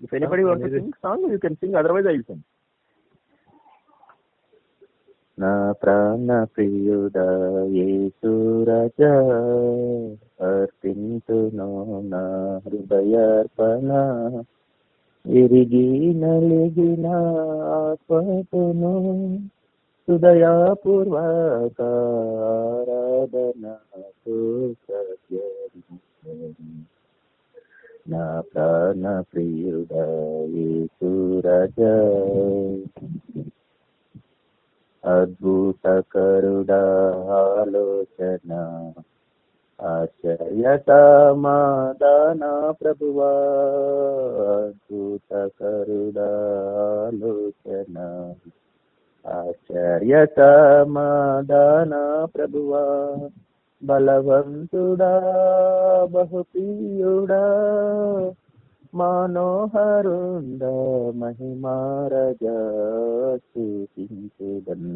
If anybody wants to sing song, you can sing. Otherwise, I will sing. నా ప్రాణ ప్రియుడా యేసు రాజా అర్పింతును నా హృదయార్పణ విరిగి నలిగిన ఆత్మతును హృదయపూర్వక ఆరాధనకు సత్యం నా ప్రాణ ప్రియుడా యేసు అద్భుత కరుడా ఆలోచన ఆశ్చర్య ప్రభువా. అద్భుత కరుడా ఆలోచన ఆశ్చర్య ప్రభువా. బలవంతుడా బహుప్రియుడా మనోహరుంద మహిమారజ స్థుతించుదన్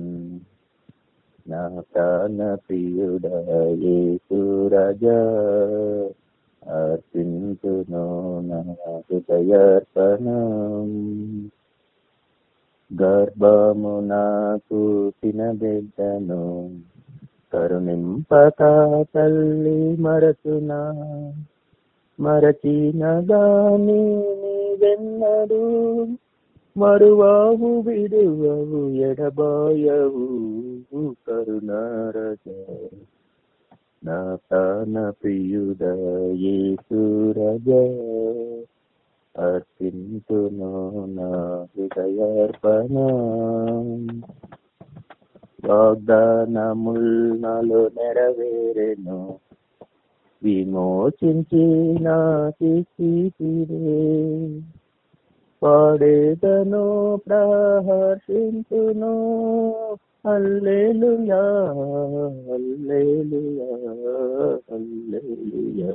నా ప్రాణ ప్రియుడ యేసురజ అర్పించును నా హృదయార్పణం. గర్భమునా నాకు బిడ్డను కరుణింపక తల్లి మరచునా మరచిన దాని నీవెన్నడు మరువావు విడువవు ఎడబాయవు కరుణారజ. నా ప్రాణ ప్రియుదయేసురజ అర్పింతును నా హృదయార్పణ. వాగ్దానముల్ నాలో నెరవేరెను. విమోచించి నాకిరే పాడేదను ప్రహర్షించును. అల్లేలుయా అల్లేలుయా అల్లేలుయా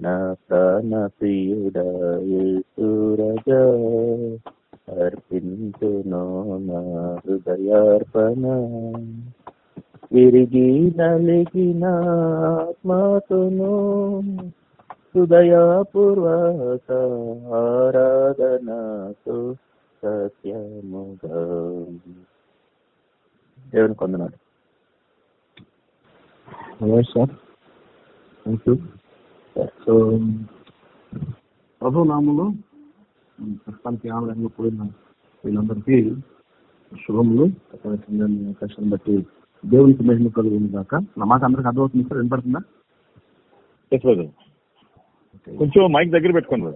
నా ప్రాణ ప్రియుడా యేసురజ అర్పించును నా హృదయార్పణ విరిగి నలిగిన ఆత్మతును హృదయపూర్వక ఆరాధనతో సత్యముగా దేవుని కొందనాడు Alright, sir. Thank you. So ప్రభు నామంలో ప్రస్తుతానికి ఆన్లైన్లో కూడిన వీళ్ళందరికీ శుభములు. అవకాశం బట్టి దేవునికి మహిమ కలుగుతుంది దాకా నా మాట అందరికి అర్థమవుతుంది సార్? వినపడుతుందా. కొంచెం మైక్ దగ్గర పెట్టుకోండి.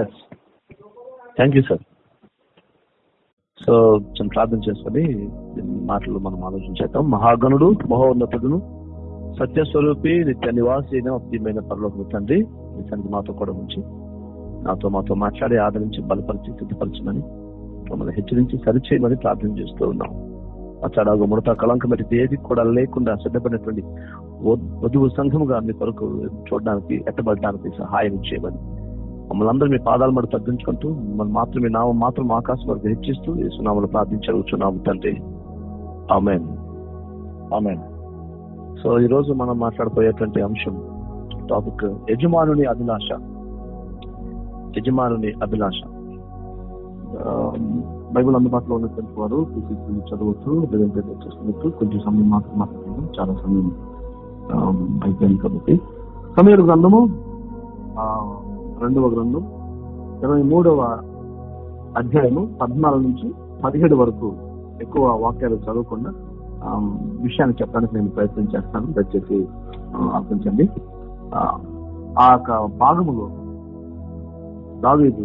Yes thank you sir so కొంచెం ప్రార్థన చేసుకొని మాటలు మనం ఆలోచించేద్దాం మహాగణుడు మహోన్నతుడును సత్యస్వరూపి నిత్య నివాసి అయిన ప్రియమైన పరలోక తండ్రి నిత్యానికి మాతో కూడా ఉంచి నాతో మాతో మాట్లాడి ఆదరించి బలపరిచి సిద్ధపరచమని మమ్మల్ని హెచ్చరించి సరిచేయమని ప్రార్థన చేస్తూ ఉన్నాం. అచ్చడా ముడత కళంకం పెట్టి ఏది కూడా లేకుండా సిద్ధపడినటువంటి వధువు సంఘముగా మీ కొరకు చూడడానికి ఎట్టబడడానికి సహాయం చేయమని మమ్మల్ని అందరూ మీ పాదాల మటు తగ్గించుకుంటూ మమ్మల్ని మాత్రమే నామం మాత్రం ఆకాశం వరకు హెచ్చిస్తూ యేసునామలు ప్రార్థించగలుగుతున్నాము తండ్రి. ఆమెన్. ఆమెన్. సో ఈ రోజు మనం మాట్లాడబోయేటువంటి అంశం టాపిక్ యజమానుని అభిలాష. యజమానుని అభిలాష. బైబుల్ బైబిల్ అందుబాటులో ఉన్నటువంటి వారు తీసి చదవచ్చు లేదంటే చేసుకున్నట్టు కొంచెం సమయం మాత్రం మాట్లాడడం చాలా సమయం అయిపోయింది కాబట్టి. సమయ గ్రంథము రెండవ గ్రంథం ఇరవై మూడవ అధ్యాయము పద్నాలుగు నుంచి పదిహేడు వరకు ఎక్కువ వాక్యాలు చదవకుండా విషయాన్ని చెప్పడానికి నేను ప్రయత్నం చేస్తాను. దయచేసి ఆ, అర్థించండి ఆ యొక్క భాగములో దావీదు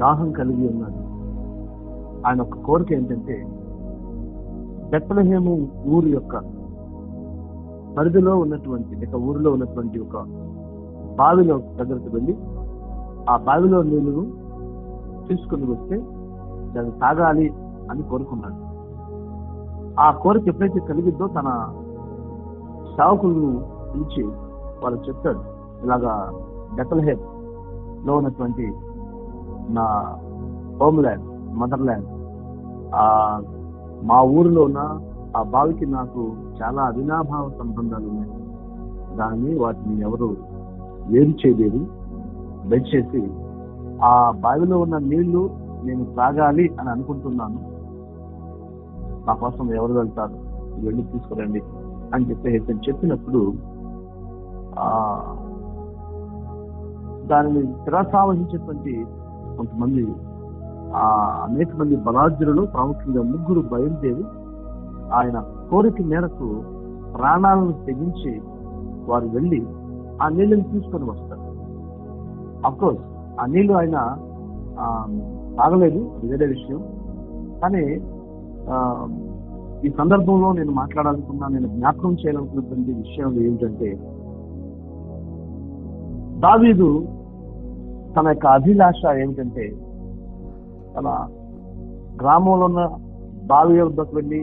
దాహం కలిగి ఉన్నాడు. ఆయన ఒక కోరిక ఏంటంటే బెత్తలహేము ఊరు యొక్క పరిధిలో ఉన్నటువంటి లేక ఊరిలో ఉన్నటువంటి ఒక బావిలో దగ్గరకు వెళ్ళి ఆ బావిలో నీళ్ళను తీసుకుని వస్తే దాన్ని తాగాలి అని కోరుకున్నాడు. ఆ కోరిక ఎప్పుడైతే కలిగిద్దో తన సేవకులను పిలిచి వాళ్ళు చెప్తాడు ఇలాగా బెతల్హేమ్ లో ఉన్నటువంటి నా హోమ్ ల్యాండ్ మదర్ ల్యాండ్ ఆ మా ఊరిలో ఉన్న ఆ బావికి నాకు చాలా అవినాభావ సంబంధాలు ఉన్నాయి. దాన్ని వాటిని ఎవరు వేరు చేయలేదు. బెడ్ చేసి ఆ బావిలో ఉన్న నీళ్ళు నేను తాగాలి అని అనుకుంటున్నాను. నా కోసం ఎవరు వెళ్తారు? వెళ్ళి తీసుకురండి అని చెప్పి చెప్పినప్పుడు ఆ దానిని తిరసావహించేటువంటి కొంతమంది ఆ అనేక మంది బలాజులు ప్రాముఖ్యంగా ముగ్గురు బయలుదేరి ఆయన కోరిక మేరకు ప్రాణాలను తెగించి వారు వెళ్ళి ఆ నీళ్ళని తీసుకొని వస్తారు. అఫ్కోర్స్ ఆ నీళ్ళు ఆయన ఆ, తాగలేదు వేరే విషయం. కానీ ఈ సందర్భంలో నేను మాట్లాడాలనుకున్నా నేను జ్ఞాపకం చేయాలనుకున్నటువంటి విషయం ఏమిటంటే దావీదు తన యొక్క అభిలాష ఏమిటంటే తన గ్రామంలో ఉన్న బావి వద్దకు వెళ్ళి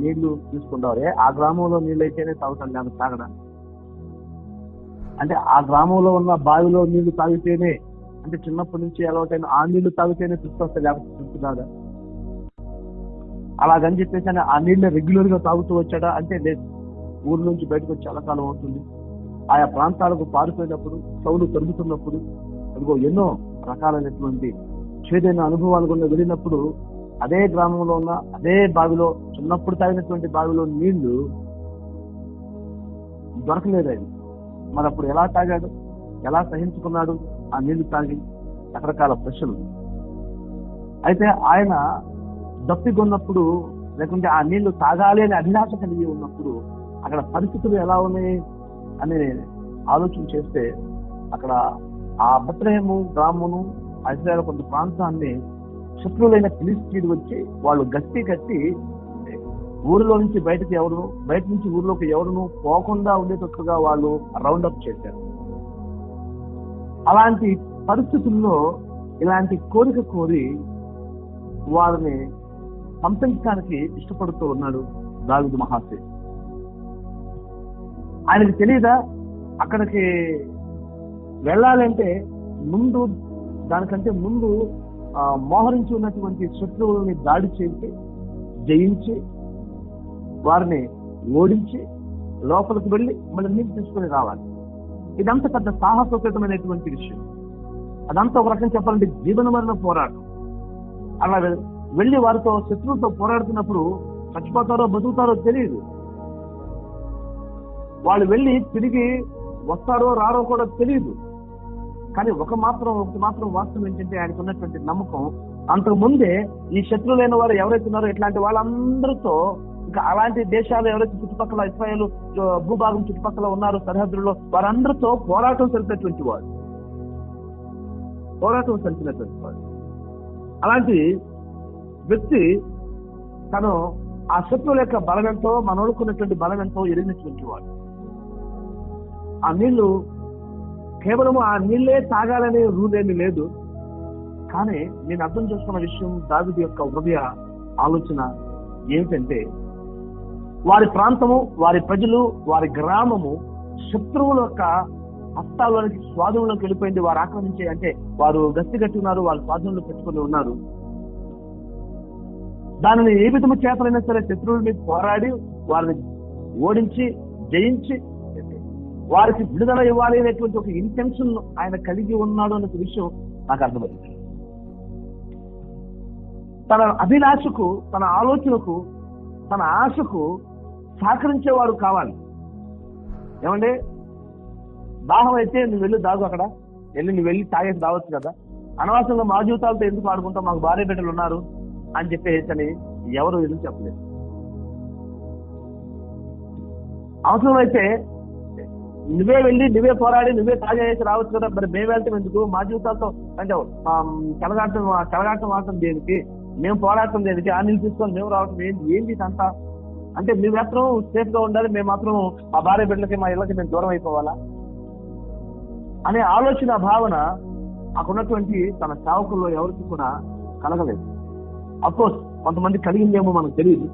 నీళ్ళు తీసుకుంటారే. ఆ గ్రామంలో నీళ్ళు అయితేనే తాగుతాను లేకపోతే తాగడా? అంటే ఆ గ్రామంలో ఉన్న బావిలో నీళ్ళు తాగితేనే అంటే చిన్నప్పటి నుంచి అలవాటైన ఆ నీళ్ళు తాగితేనే తృప్తి లేకపోతే తృప్తి కాదా అలాగని చెప్పేసి ఆయన ఆ నీళ్ళు రెగ్యులర్గా తాగుతూ వచ్చాడా? అంటే లేదు. ఊరు నుంచి బయటకు వచ్చి చాలా కాలం అవుతుంది. ఆయా ప్రాంతాలకు పారిపోయినప్పుడు సౌలు పెరుగుతున్నప్పుడు అదిగో ఎన్నో రకాలైనటువంటి చేదైన అనుభవాలు కూడా వెళ్ళినప్పుడు అదే గ్రామంలో ఉన్న అదే బావిలో చిన్నప్పుడు తాగినటువంటి బావిలో నీళ్ళు దొరకలేదు ఆయన మరి అప్పుడు ఎలా తాగాడు? ఎలా సహించుకున్నాడు? ఆ నీళ్ళు తాగి రకరకాల ప్రశ్నలు. అయితే ఆయన దప్పికొన్నప్పుడు లేకుంటే ఆ నీళ్ళు తాగాలి అనే అభిలాష కలిగి ఉన్నప్పుడు అక్కడ పరిస్థితులు ఎలా ఉన్నాయి అని ఆలోచన చేస్తే అక్కడ ఆ బత్రహేము రామును ఇజ్రాయల్ కొంత ప్రాంతాన్ని శత్రువులైన ఫిలిస్తీన్ వచ్చి వాళ్ళు గట్టి కట్టి ఊరిలో నుంచి బయటకు ఎవరు బయట నుంచి ఊరిలోకి ఎవరును పోకుండా ఉండేటట్టుగా వాళ్ళు రౌండ్ అప్ చేశారు. అలాంటి పరిస్థితుల్లో ఇలాంటి కోరిక కోరి వారిని పంపించడానికి ఇష్టపడుతూ ఉన్నాడు దావిదు మహాశయ ఆయనకి తెలియదా అక్కడికి వెళ్ళాలంటే ముందు దానికంటే ముందు ఆ, మోహరించి ఉన్నటువంటి శత్రువులని దాడి చేసి జయించి వారిని ఓడించి లోపలికి వెళ్ళి మళ్ళీ నీళ్ళు తీసుకుని రావాలి. ఇదంతా పెద్ద సాహసోపేతమైనటువంటి విషయం. అదంతా ఒక రకం చెప్పాలంటే జీవన మరణ పోరాటం. అలా వెళ్ళి వారితో శత్రువులతో పోరాడుతున్నప్పుడు చచ్చిపోతారో బతుకుతారో తెలియదు. వాళ్ళు వెళ్ళి తిరిగి వస్తారో రారో కూడా తెలియదు. కానీ ఒక మాత్రం ఒక మాత్రం వాస్తవం ఏంటంటే ఆయనకు ఉన్నటువంటి నమ్మకం అంతకు ముందే ఈ శత్రులైన వారు ఎవరైతే ఉన్నారో ఇట్లాంటి వాళ్ళందరితో ఇంకా అలాంటి దేశాలు ఎవరైతే చుట్టుపక్కల ఇస్రాయల్ భూభాగం చుట్టుపక్కల ఉన్నారో సరిహద్దుల్లో వారందరితో పోరాటం జరిపినటువంటి వాడు. పోరాటం జరిపినటువంటి వాడు. అలాంటి వ్యక్తి తను ఆ శత్రువుల యొక్క బలం ఎంతో మనోడుకున్నటువంటి బలం ఎంతో ఎరిగినటువంటి వాడు. ఆ నీళ్ళు కేవలం ఆ నీళ్ళే తాగాలనే రూల్ ఏమీ లేదు. కానీ నేను అర్థం చేసుకున్న విషయం దావిది యొక్క హృదయ ఆలోచన ఏమిటంటే వారి ప్రాంతము వారి ప్రజలు వారి గ్రామము శత్రువుల యొక్క హస్తాల్లోనికి స్వాధీనంలోకి వెళ్ళిపోయింది. వారు ఆక్రమించే అంటే వారు గస్తి కట్టి ఉన్నారు వారు స్వాధీనంలో పెట్టుకుని ఉన్నారు. దానిని ఏ విధము చేతలైనా సరే శత్రువుల మీద పోరాడి వారిని ఓడించి జయించి వారికి విడుదల ఇవ్వాలి అనేటువంటి ఒక ఇంటెన్షన్ ఆయన కలిగి ఉన్నాడు అనే విషయం నాకు అర్థమైంది తన అభిలాషకు తన ఆలోచనకు తన ఆశకు సహకరించేవాడు కావాలి. ఏమంటే దాహం అయితే నువ్వు వెళ్ళి దాగు అక్కడ. వెళ్ళి నువ్వు వెళ్ళి తాగేసి దావచ్చు కదా. అనవసరంగా మా జీవితాలతో ఎందుకు ఆడుకుంటాం మాకు భార్య బిడ్డలు ఉన్నారు అని చెప్పేసి అని ఎవరు ఎదురు చెప్పలేదు. అవసరమైతే నువ్వే వెళ్ళి నువ్వే పోరాడి నువ్వే తాగేసి రావచ్చు కదా. మరి మేము వెళ్తాం ఎందుకు? మా జీవితాలతో అంటే కలగాటం కలగాటం ఆడటం దేనికి? మేము పోరాడటం దేనికి? ఆ నిలిపిస్తాం మేము రావటం ఏంటి? ఏంటి అంతా అంటే మేము మాత్రం సేఫ్గా ఉండాలి. మేము మాత్రం మా భార్య బిడ్డలకి మా ఇళ్ళకి మేము దూరం అయిపోవాలా? అనే ఆలోచన భావన అక్కడున్నటువంటి తన సేవకుల్లో ఎవరికి కూడా కలగలేదు. అఫ్కోర్స్ కొంతమంది కలిగిందేమో మనకు తెలియదు.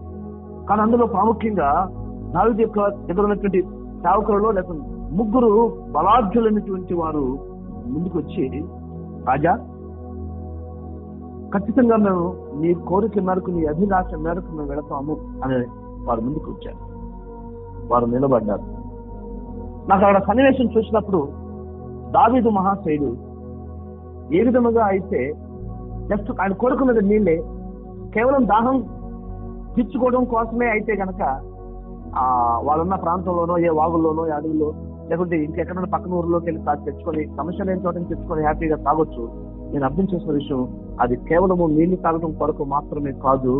కానీ అందులో ప్రాముఖ్యంగా దావిది యొక్క దగ్గర ఉన్నటువంటి సేవకులలో లేకుండా ముగ్గురు బలాఢ్యులైనటువంటి వారు ముందుకు వచ్చి రాజా ఖచ్చితంగా మేము నీ కోరిక మేరకు నీ అభిలాష మేరకు మేము వెళతాము అని వారు ముందుకు వచ్చారు వారు నిలబడ్డారు. నాకు అక్కడ సన్నివేశం చూసినప్పుడు దావీదు మహాశయుడు ఏ విధముగా అయితే జస్ట్ ఆయన కోరుకున్నది నీళ్ళే కేవలం దాహం తీర్చుకోవడం కోసమే అయితే గనక ఆ వాళ్ళున్న ప్రాంతంలోనో ఏ వాగుల్లోనో ఏ అడవిలో లేకుంటే ఇంకెక్కడైనా పక్కన ఊర్లోకి వెళ్ళి తాగి తెచ్చుకొని సమస్య లేని చోట తెచ్చుకొని హ్యాపీగా తాగొచ్చు. నేను అర్థం చేసిన విషయం అది కేవలము నీళ్ళు తాగడం కొరకు మాత్రమే కాదు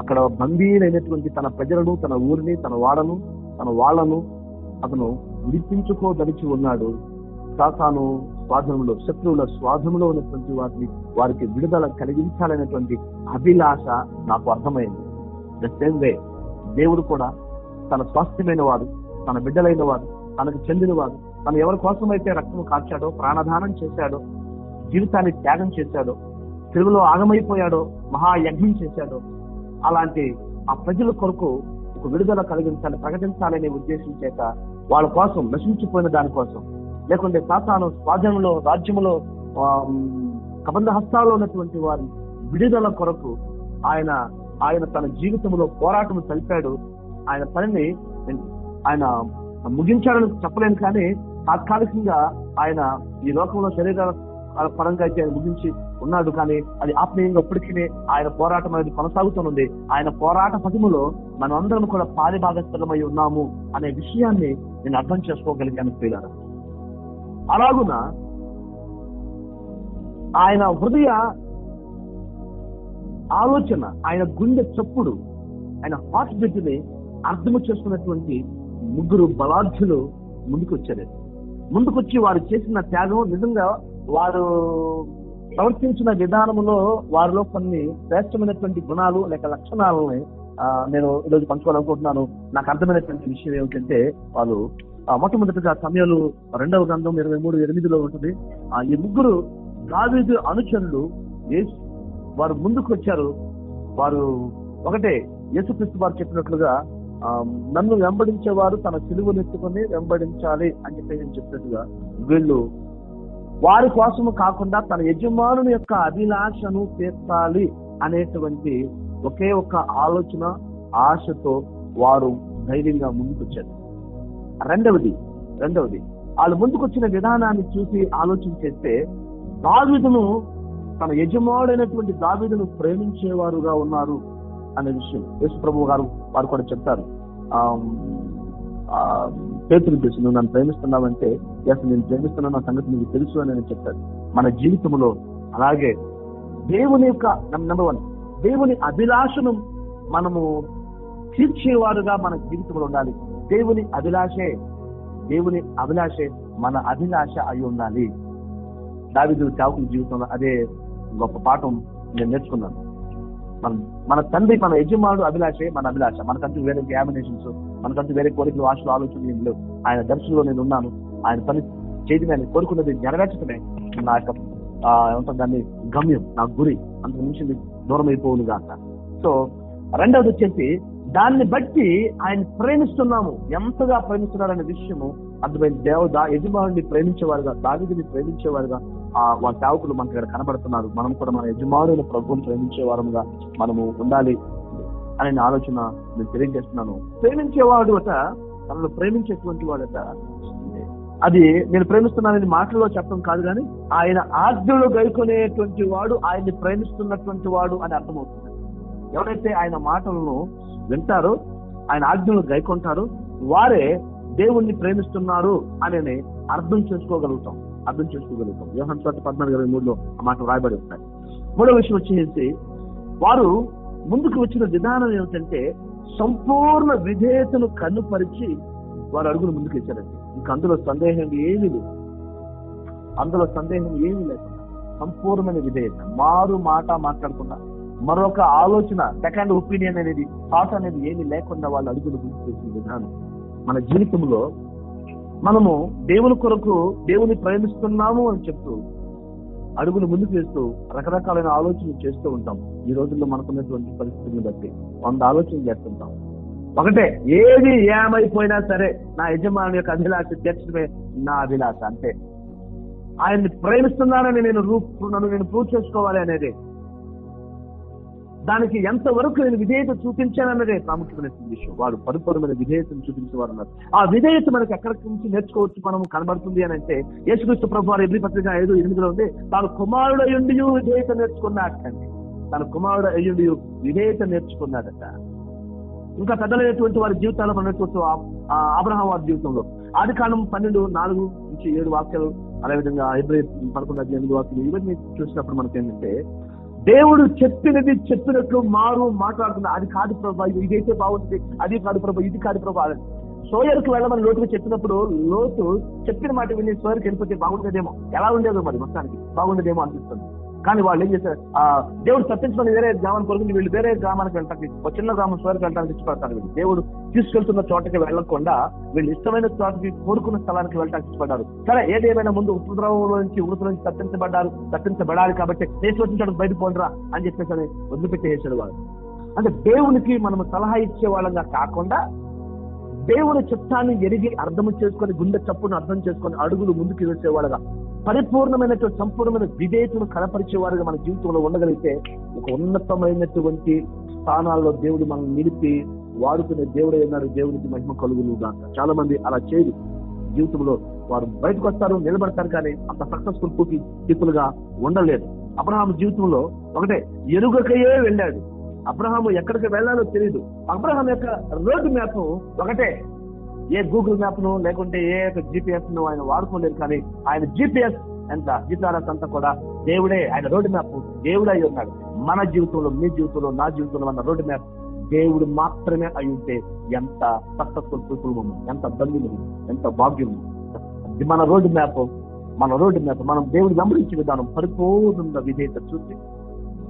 అక్కడ బందీలైనటువంటి తన ప్రజలను తన ఊరిని తన వాడను తన వాళ్ళను అతను విడిపించుకోదలిచి ఉన్నాడు. సాతాను స్వాధంలో శత్రువుల స్వాధంలో ఉన్నటువంటి వాటిని వారికి విడుదల కలిగించాలనేటువంటి అభిలాష నాకు అర్థమైంది. ద సేమ్ వే దేవుడు కూడా తన స్వాస్థ్యమైన వారు తన బిడ్డలైన వారు తనకు చెందినవాడు. తను ఎవరి కోసమైతే రక్తం కాచాడో ప్రాణదానం చేశాడో జీవితాన్ని త్యాగం చేశాడో తెలుగులో ఆగమైపోయాడో మహాయజ్ఞం చేశాడో అలాంటి ఆ ప్రజల కొరకు ఒక విడుదల కలిగించాలి ప్రకటించాలనే ఉద్దేశం చేత వాళ్ళ కోసం నశించిపోయిన దానికోసం లేకుంటే సాతాను స్వాధీనంలో రాజ్యములో కబంధ హస్తాల్లో ఉన్నటువంటి వారి విడుదల కొరకు ఆయన ఆయన తన జీవితంలో పోరాటం తెలిపాడు. ఆయన పనిని ఆయన ముగించాడని చెప్పలేను కానీ తాత్కాలికంగా ఆయన ఈ లోకంలో శరీర పరంగా అయితే ఆయన ముగించి ఉన్నాడు కానీ అది ఆత్మీయంగా ఇప్పటికీ ఆయన పోరాటం అనేది కొనసాగుతున్నది ఆయన పోరాట పదములో మనం అందరం కూడా పారిభాగస్థలమై ఉన్నాము అనే విషయాన్ని నేను అర్థం చేసుకోగలిగాను ప్రియులారా. అలాగున ఆయన హృదయ ఆలోచన ఆయన గుండె చప్పుడు ఆయన హార్ట్ బీట్ని అర్థము చేసుకున్నటువంటి ముగ్గురు బలాఢ్యులు ముందుకొచ్చారు. ముందుకొచ్చి వారు చేసిన త్యాగం నిజంగా వారు ప్రవర్తించిన విధానంలో వారిలో కొన్ని శ్రేష్టమైనటువంటి గుణాలు లేక లక్షణాలని నేను ఈరోజు పంచుకోవాలనుకుంటున్నాను. నాకు అర్థమైనటువంటి విషయం ఏమిటంటే వాళ్ళు మొట్టమొదటిగా సమయాలు రెండవ గ్రంథం ఇరవై మూడు ఎనిమిదిలో ఉంటుంది. ఆ, ఈ ముగ్గురు దావీదు అనుచరులు వారు ముందుకు వచ్చారు వారు ఒకటే యేసుక్రీస్తు వారు చెప్పినట్లుగా నన్ను వెంబడించేవారు తన సిలువనెత్తుకుని వెంబడించాలి అని చెప్పి నేను చెప్పినట్టుగా వీళ్ళు వారి కోసము కాకుండా తన యజమానుని యొక్క అభిలాషను తీర్చాలి అనేటువంటి ఒకే ఒక్క ఆలోచన ఆశతో వారు ధైర్యంగా ముందుకొచ్చారు. రెండవది రెండవది వాళ్ళు ముందుకొచ్చిన విధానాన్ని చూసి ఆలోచన చేస్తే దావీదును తన యజమానుడైనటువంటి దావిదును ప్రేమించేవారుగా ఉన్నారు. అనే విషయం యేసు ప్రభు గారు వారు కూడా చెప్తారు పేతులు తెలుసు నువ్వు నన్ను ప్రేమిస్తున్నావంటే ఎస్ నేను ప్రేమిస్తున్నా నా సంగతి నీకు తెలుసు అని నేను చెప్తాడు మన జీవితంలో అలాగే దేవుని యొక్క నెంబర్ వన్ దేవుని అభిలాషను మనము తీర్చేవారుగా మన జీవితంలో ఉండాలి. దేవుని అభిలాషే దేవుని అభిలాషే మన అభిలాష అయి ఉండాలి. దావిదు చావుకుని జీవితంలో అదే గొప్ప పాఠం నేను నేర్చుకున్నాను. మన మన తండ్రి మన యజమానుడు అభిలాషే మన అభిలాష. మనకంటూ వేరే ఎగ్జామినేషన్స్ మనకంటూ వేరే కోరికలు ఆశలు ఆలోచనలు ఏం లేవు. ఆయన దర్శనంలో నేను ఉన్నాను. ఆయన పని చేయడమే ఆయన కోరుకున్నది నెరవేర్చడమే నా యొక్క ఏమంటారు దాన్ని? గమ్యం నా గురి. అంత నుంచి దూరం అయిపోవును కాక సో రెండవది వచ్చేసి దాన్ని బట్టి ఆయన ప్రేమిస్తున్నాము. ఎంతగా ప్రేమిస్తున్నారనే విషయము అర్థమైన దేవద యజమానుడిని ప్రేమించేవారుగా దావిదిని ప్రేమించేవారుగా ఆ వాళ్ళ సేవకులు మనకి ఇక్కడ కనబడుతున్నారు. మనం కూడా మన యజమానుల ప్రభుత్వం ప్రేమించే వారముగా మనము ఉండాలి అనే ఆలోచన నేను తెలియజేస్తున్నాను. ప్రేమించేవాడు అట తనను ప్రేమించేటువంటి వాడట అది నేను ప్రేమిస్తున్నానని మాటల్లో చెప్పడం కాదు కానీ ఆయన ఆజ్ఞలు గైకొనేటువంటి వాడు ఆయన్ని ప్రేమిస్తున్నటువంటి వాడు అని అర్థమవుతుంది. ఎవరైతే ఆయన మాటలను వింటారో ఆయన ఆజ్ఞలు గైకొంటారో వారే దేవుణ్ణి ప్రేమిస్తున్నారు అని అర్థం చేసుకోగలుగుతాం. అర్థం చేసుకోగలుగుతాం. యోహన్ స్వాతి పద్నాలుగు ఇరవై మూడులో ఆ మాట రాయబడి ఉంటాయి. మూడో విషయం వచ్చేసి వారు ముందుకు వచ్చిన విధానం ఏమిటంటే సంపూర్ణ విధేయతను కన్నుపరిచి వారు అడుగులు ముందుకు ఇచ్చారండి ఇంక అందులో సందేహం ఏమీ లేదు. అందులో సందేహం ఏమీ లేకుండా సంపూర్ణమైన విధేయత. మారు మాట మాట్లాడకుండా మరొక ఆలోచన సెకండ్ ఒపీనియన్ అనేది థాట్ అనేది ఏమీ లేకుండా వాళ్ళు అడుగులు ముందుకు వేసిన విధానం. మన జీవితంలో మనము దేవుని కొరకు దేవుని ప్రేమిస్తున్నాము అని చెప్తూ అడుగులు ముందుకు వేస్తూ రకరకాలైన ఆలోచనలు చేస్తూ ఉంటాం. ఈ రోజుల్లో మనకున్నటువంటి పరిస్థితిని బట్టి వంద ఆలోచనలు చేస్తుంటాం. ఒకటే ఏది ఏమైపోయినా సరే నా యజమాని యొక్క అభిలాష తీర్చడమే నా అభిలాష అంతే. ఆయన్ని ప్రేమిస్తున్నానని నేను రూప్ నన్ను నేను ప్రూవ్ చేసుకోవాలి అనేది దానికి ఎంతవరకు నేను విధేయత చూపించానన్నదే ప్రాముఖ్యమైన విషయం. వాడు పరిపూర్ణమైన విధేయతను చూపించేవారు ఉన్నారు ఆ విధేయత మనకి ఎక్కడి నుంచి నేర్చుకోవచ్చు మనం కనబడుతుంది అని అంటే యేసుక్రీస్తు ప్రభు వారు ఎబ్రి పత్రిక ఐదు ఎనిమిదిలో ఉంది తాను కుమారుడు అయ్యుండి విధేయత నేర్చుకున్నాడటండి తన కుమారుడు అయ్యుండి విధేయత నేర్చుకున్నాడట. ఇంకా పెద్దలైనటువంటి వారి జీవితాల్లో మనం అబ్రహం వారి జీవితంలో. ఆది కాలం పన్నెండు నాలుగు నుంచి ఏడు వాక్యాలు అదేవిధంగా ఎబ్రి పదకొండు అధ్యాయం ఎనిమిది వాక్యాలు ఇవన్నీ చూసినప్పుడు మనకి ఏంటంటే దేవుడు చెప్పినది చెప్పినట్లు మారు మాట్లాడుతున్నా. అది కాదు ప్రభా ఇదైతే బాగుంటుంది. అది కాదు ప్రభా ఇది కాదు ప్రభా. అని సోయర్కి వెళ్ళమని లోతుకు చెప్పినప్పుడు లోతు చెప్పిన మాట విని సోయర్కి వెళ్ళిపోతే బాగుండేదేమో. ఎలా ఉండేదో మరి మొత్తానికి? బాగుండేదేమో అనిపిస్తుంది. కానీ వాళ్ళు ఏం చేశారు? ఆ దేవుడు తప్పించుకొని వేరే గ్రామానికి కొరకు వీళ్ళు వేరే గ్రామానికి వెళ్ళటానికి ఒక చిన్న గ్రామం స్వరకు వెళ్ళడానికి ఇష్టపడతారు వీళ్ళు. దేవుడు తీసుకెళ్తున్న చోటకి వెళ్ళకుండా వీళ్ళు ఇష్టమైన చోటకి కోరుకున్న స్థలానికి వెళ్ళటానికి ఇష్టపడ్డారు. సరే ఏదేమైనా ముందు ఉపద్రవంలో నుంచి ఉడత నుంచి తప్పించబడ్డారు తప్పించబడాలి కాబట్టి దేశం వచ్చిన చోటకు బయట పోండిరా అని చెప్పేసి అని వదిలిపెట్టేసాడు వాళ్ళు అంటే దేవునికి మనం సలహా ఇచ్చే వాళ్ళంగా కాకుండా దేవుని చిత్తాన్ని ఎరిగి అర్థం చేసుకొని గుండె చప్పును అర్థం చేసుకొని అడుగులు ముందుకు వేసేవాడుగా పరిపూర్ణమైనటువంటి సంపూర్ణమైన విధేయతను కనపరిచేవారుగా మన జీవితంలో ఉండగలిగితే ఒక ఉన్నతమైనటువంటి స్థానాల్లో దేవుడు మనం నిలిపి వాడుకునే దేవుడు అన్నారు దేవుడికి మహిమ కలుగులు దాకా చాలా మంది అలా చేయదు జీవితంలో వారు బయటకు వస్తారు నిలబడతారు కానీ అంత సక్సెస్ఫుల్ పూర్తి పీపుల్గా ఉండలేదు. అబ్రహాం జీవితంలో ఒకటే ఎరుగకయే వెళ్ళాడు. అబ్రహాము ఎక్కడికి వెళ్ళాలో తెలియదు అబ్రహాం యొక్క రోడ్డు మ్యాప్ ఒకటే. ఏ గూగుల్ మ్యాప్ను లేకుంటే ఏ యొక్క జిపిఎస్ను ఆయన వాడుకోలేదు కానీ ఆయన జిపిఎస్ ఎంత? జీతారస్ అంతా కూడా దేవుడే ఆయన రోడ్డు మ్యాప్ దేవుడే అయి ఉన్నాడు. మన జీవితంలో మీ జీవితంలో నా జీవితంలో మన రోడ్డు మ్యాప్ దేవుడు మాత్రమే అయి ఉంటే ఎంత సక్సెస్ఫుల్ పీపుల్ ఎంత బంధువులు ఎంత భాగ్యం. మన రోడ్డు మ్యాప్ మన రోడ్డు మ్యాప్. మనం దేవుడు గమనించే విధానం పరిపూర్ణంగా విధేయత చూసి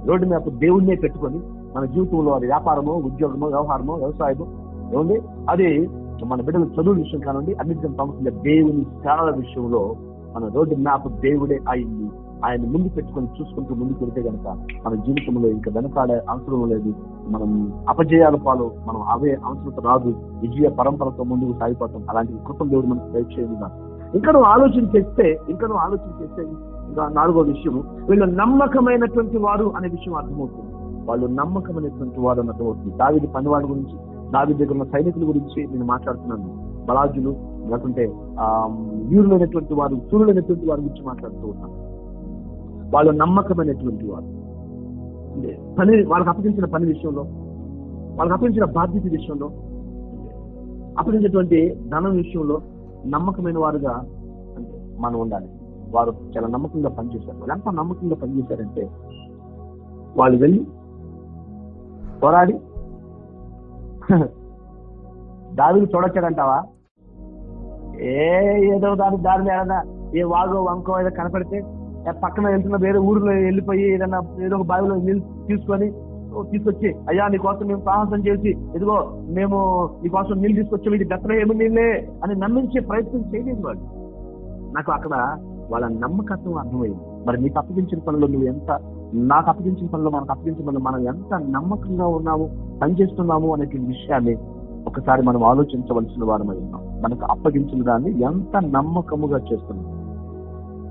రోడ్డు మ్యాప్ దేవుడినే పెట్టుకొని మన జీవితంలో అది వ్యాపారము ఉద్యోగము వ్యవహారము వ్యవసాయము ఏముంది? అది మన బిడ్డల చదువు విషయం కానివ్వండి అన్నింటికీ ప్రాముఖ్యంగా దేవుని సేవల విషయంలో మన రోడ్డు మ్యాప్ దేవుడే అయింది ఆయన ముందు పెట్టుకొని చూసుకుంటూ ముందుకు వెళ్తే కనుక మన జీవితంలో ఇంకా వెనకాడే అవసరం లేదు. మనం అపజయాల పాలు మనం అవే అవసరం రాదు. విజయ పరంపరతో ముందుకు సాగిపోతాం. అలాంటి కృతం దేవుడు మనకు దయచేయండి ఇంకా నువ్వు ఆలోచన చేస్తే ఇంకా నువ్వు ఆలోచన చేస్తే ఇంకా నాలుగో విషయం వీళ్ళు నమ్మకమైనటువంటి వారు అనే విషయం అర్థమవుతుంది. వాళ్ళు నమ్మకమైనటువంటి వారు అన్నటువంటి అర్థమవుతుంది దావిది పనివాడి గురించి దావి దగ్గర ఉన్న సైనికుల గురించి నేను మాట్లాడుతున్నాను. బలాజులు లేకుంటే ఆ వీరులైనటువంటి వారు సూర్యులైనటువంటి వారి గురించి మాట్లాడుతూ ఉన్నాను. వాళ్ళు నమ్మకమైనటువంటి వారు. అంటే పని వాళ్ళకి అప్పగించిన పని విషయంలో వాళ్ళకి అప్పగించిన బాధ్యత విషయంలో అప్పగించేటువంటి ధనం విషయంలో నమ్మకమైన వారుగా అంటే మనం ఉండాలి. వారు చాలా నమ్మకంగా పనిచేశారు. వాళ్ళు ఎంత నమ్మకంగా పనిచేశారంటే వాళ్ళు వెళ్ళి పోరాడి. దావిని చూడొచ్చాడంటావా? ఏ ఏదో దాని దారిని ఏదైనా ఏ వాగో వంకో ఏదో కనపడితే పక్కన వెళ్తున్న వేరే ఊరిలో వెళ్ళిపోయి ఏదైనా ఏదో ఒక బావిలో నీళ్ళు తీసుకొని ఓ తీసుకొచ్చి అయ్యా నీ కోసం మేము సాహసం చేసి ఇదిగో మేము నీ కోసం నీళ్ళు తీసుకొచ్చి ఇది బెత్తలో ఏమి నీళ్ళే అని నమ్మించే ప్రయత్నం చేయలేదు వాడు. నాకు అక్కడ వాళ్ళ నమ్మకత్వం అర్థమైంది. మరి నీకు అప్పగించిన పనులు నువ్వు ఎంత నాకు అప్పగించిన పనులు మనకు అప్పగించిన పనులు మనం ఎంత నమ్మకంగా ఉన్నాము పనిచేస్తున్నాము అనే విషయాన్ని ఒకసారి మనం ఆలోచించవలసిన వారమై ఉన్నాం. మనకు అప్పగించిన దాన్ని ఎంత నమ్మకముగా చేస్తున్నాం.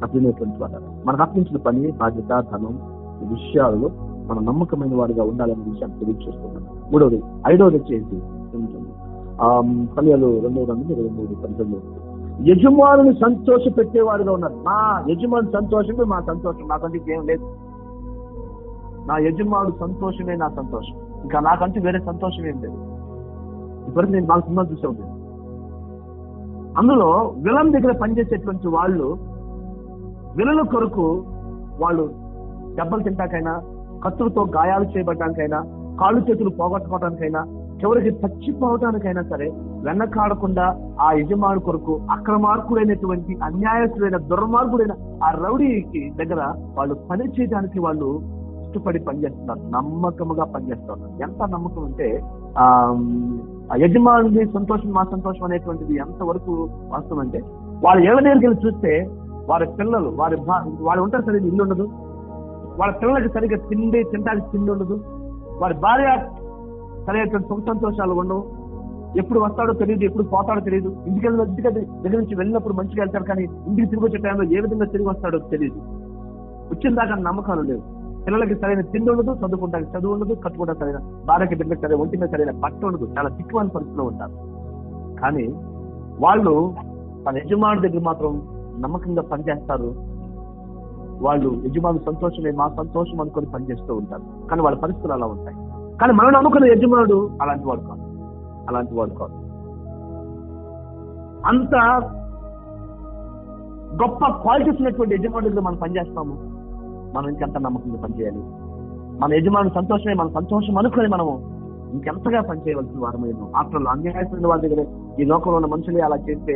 అప్పగినటువంటి వారు. మనకు అప్పగించిన పని బాధ్యత ధనం ఈ విషయాలలో మనం నమ్మకమైన వారిగా ఉండాలనే విషయాన్ని తెలియజేస్తున్నాం మూడవది ఐదవది వచ్చేసి ఆ పల్లెలు రెండవ రెండు ఇరవై మూడు పంతొమ్మిది యజమానుని సంతోష పెట్టేవారుగా ఉన్నారు. నా యజమాని సంతోషమే మా సంతోషం నాకంటే ఏం లేదు. నా యజమానుడు సంతోషమే నా సంతోషం. ఇంకా నాకంటూ వేరే సంతోషం ఏం లేదు. ఇప్పటికి నేను నాలుగు సినిమా చూసే అందులో విలన్ దగ్గర పనిచేసేటువంటి వాళ్ళు విలల కొరకు వాళ్ళు దెబ్బలు తింటాకైనా కత్తులతో గాయాలు చేయబడటానికైనా కాళ్ళు చేతులు పోగొట్టుకోవడానికైనా చివరికి చచ్చిపోవడానికైనా సరే వెనకాడకుండా ఆ యజమాని కొరకు అక్రమార్కుడైనటువంటి అన్యాయస్తుడైన దుర్మార్గుడైన ఆ రౌడీకి దగ్గర వాళ్ళు పని చేయడానికి వాళ్ళు కట్టుబడి పనిచేస్తున్నారు నమ్మకముగా పనిచేస్తున్నారు ఎంత నమ్మకం అంటే ఆ యజమానుడి సంతోషం మా సంతోషం అనేటువంటిది ఎంత వరకు వాస్తవం అంటే వాళ్ళ ఏళ్ళ దగ్గరికి వెళ్ళి చూస్తే వారి పిల్లలు వారి వాళ్ళు ఉంటారు సరిగ్గా ఇల్లు ఉండదు. వాళ్ళ పిల్లలకి సరిగ్గా తిండి తినడానికి తిండి ఉండదు. వారి భార్య సరైనటువంటి సుఖ సంతోషాలు ఉండవు. ఎప్పుడు వస్తాడో తెలియదు ఎప్పుడు పోతాడో తెలియదు ఇంటికి వెళ్ళిన ఇంటికి దగ్గర నుంచి వెళ్ళినప్పుడు మంచిగా వెళ్తాడు కానీ ఇంటికి తిరిగి వచ్చే టైంలో ఏ విధంగా తిరిగి వస్తాడో తెలియదు వచ్చిన దాకా నమ్మకాలు లేవు. పిల్లలకి సరైన తిండి ఉండదు చదువుకుంటానికి చదువు ఉండదు కట్టుకుంటానికి సరైన భార్యకి బిడ్డకి సరైన ఒంటి మీద సరైన బట్ట ఉండదు. చాలా తిక్కువని పరిస్థితిలో ఉంటారు. కానీ వాళ్ళు తన యజమాని దగ్గర మాత్రం నమ్మకంగా పనిచేస్తారు. వాళ్ళు యజమాని సంతోషమే మా సంతోషం అనుకొని పనిచేస్తూ ఉంటారు. కానీ వాళ్ళ పరిస్థితులు అలా ఉంటాయి. కానీ మనం నమ్ముకున్న యజమానుడు అలాంటి వాడు కాదు. అలాంటి వాడు కాదు. అంత గొప్ప క్వాలిటీస్ ఉన్నటువంటి యజమానుడి మనం పనిచేస్తాము. మనం ఇంకెంత నమ్మకంగా పనిచేయాలి. మన యజమాని సంతోషమే మన సంతోషం అనుకుని మనము ఇంకెంతగా పనిచేయవలసిన వారమైన ఆత్మలు అన్యాయమైన వాళ్ళ దగ్గర ఈ లోకంలో ఉన్న మనుషులే అలా చేస్తే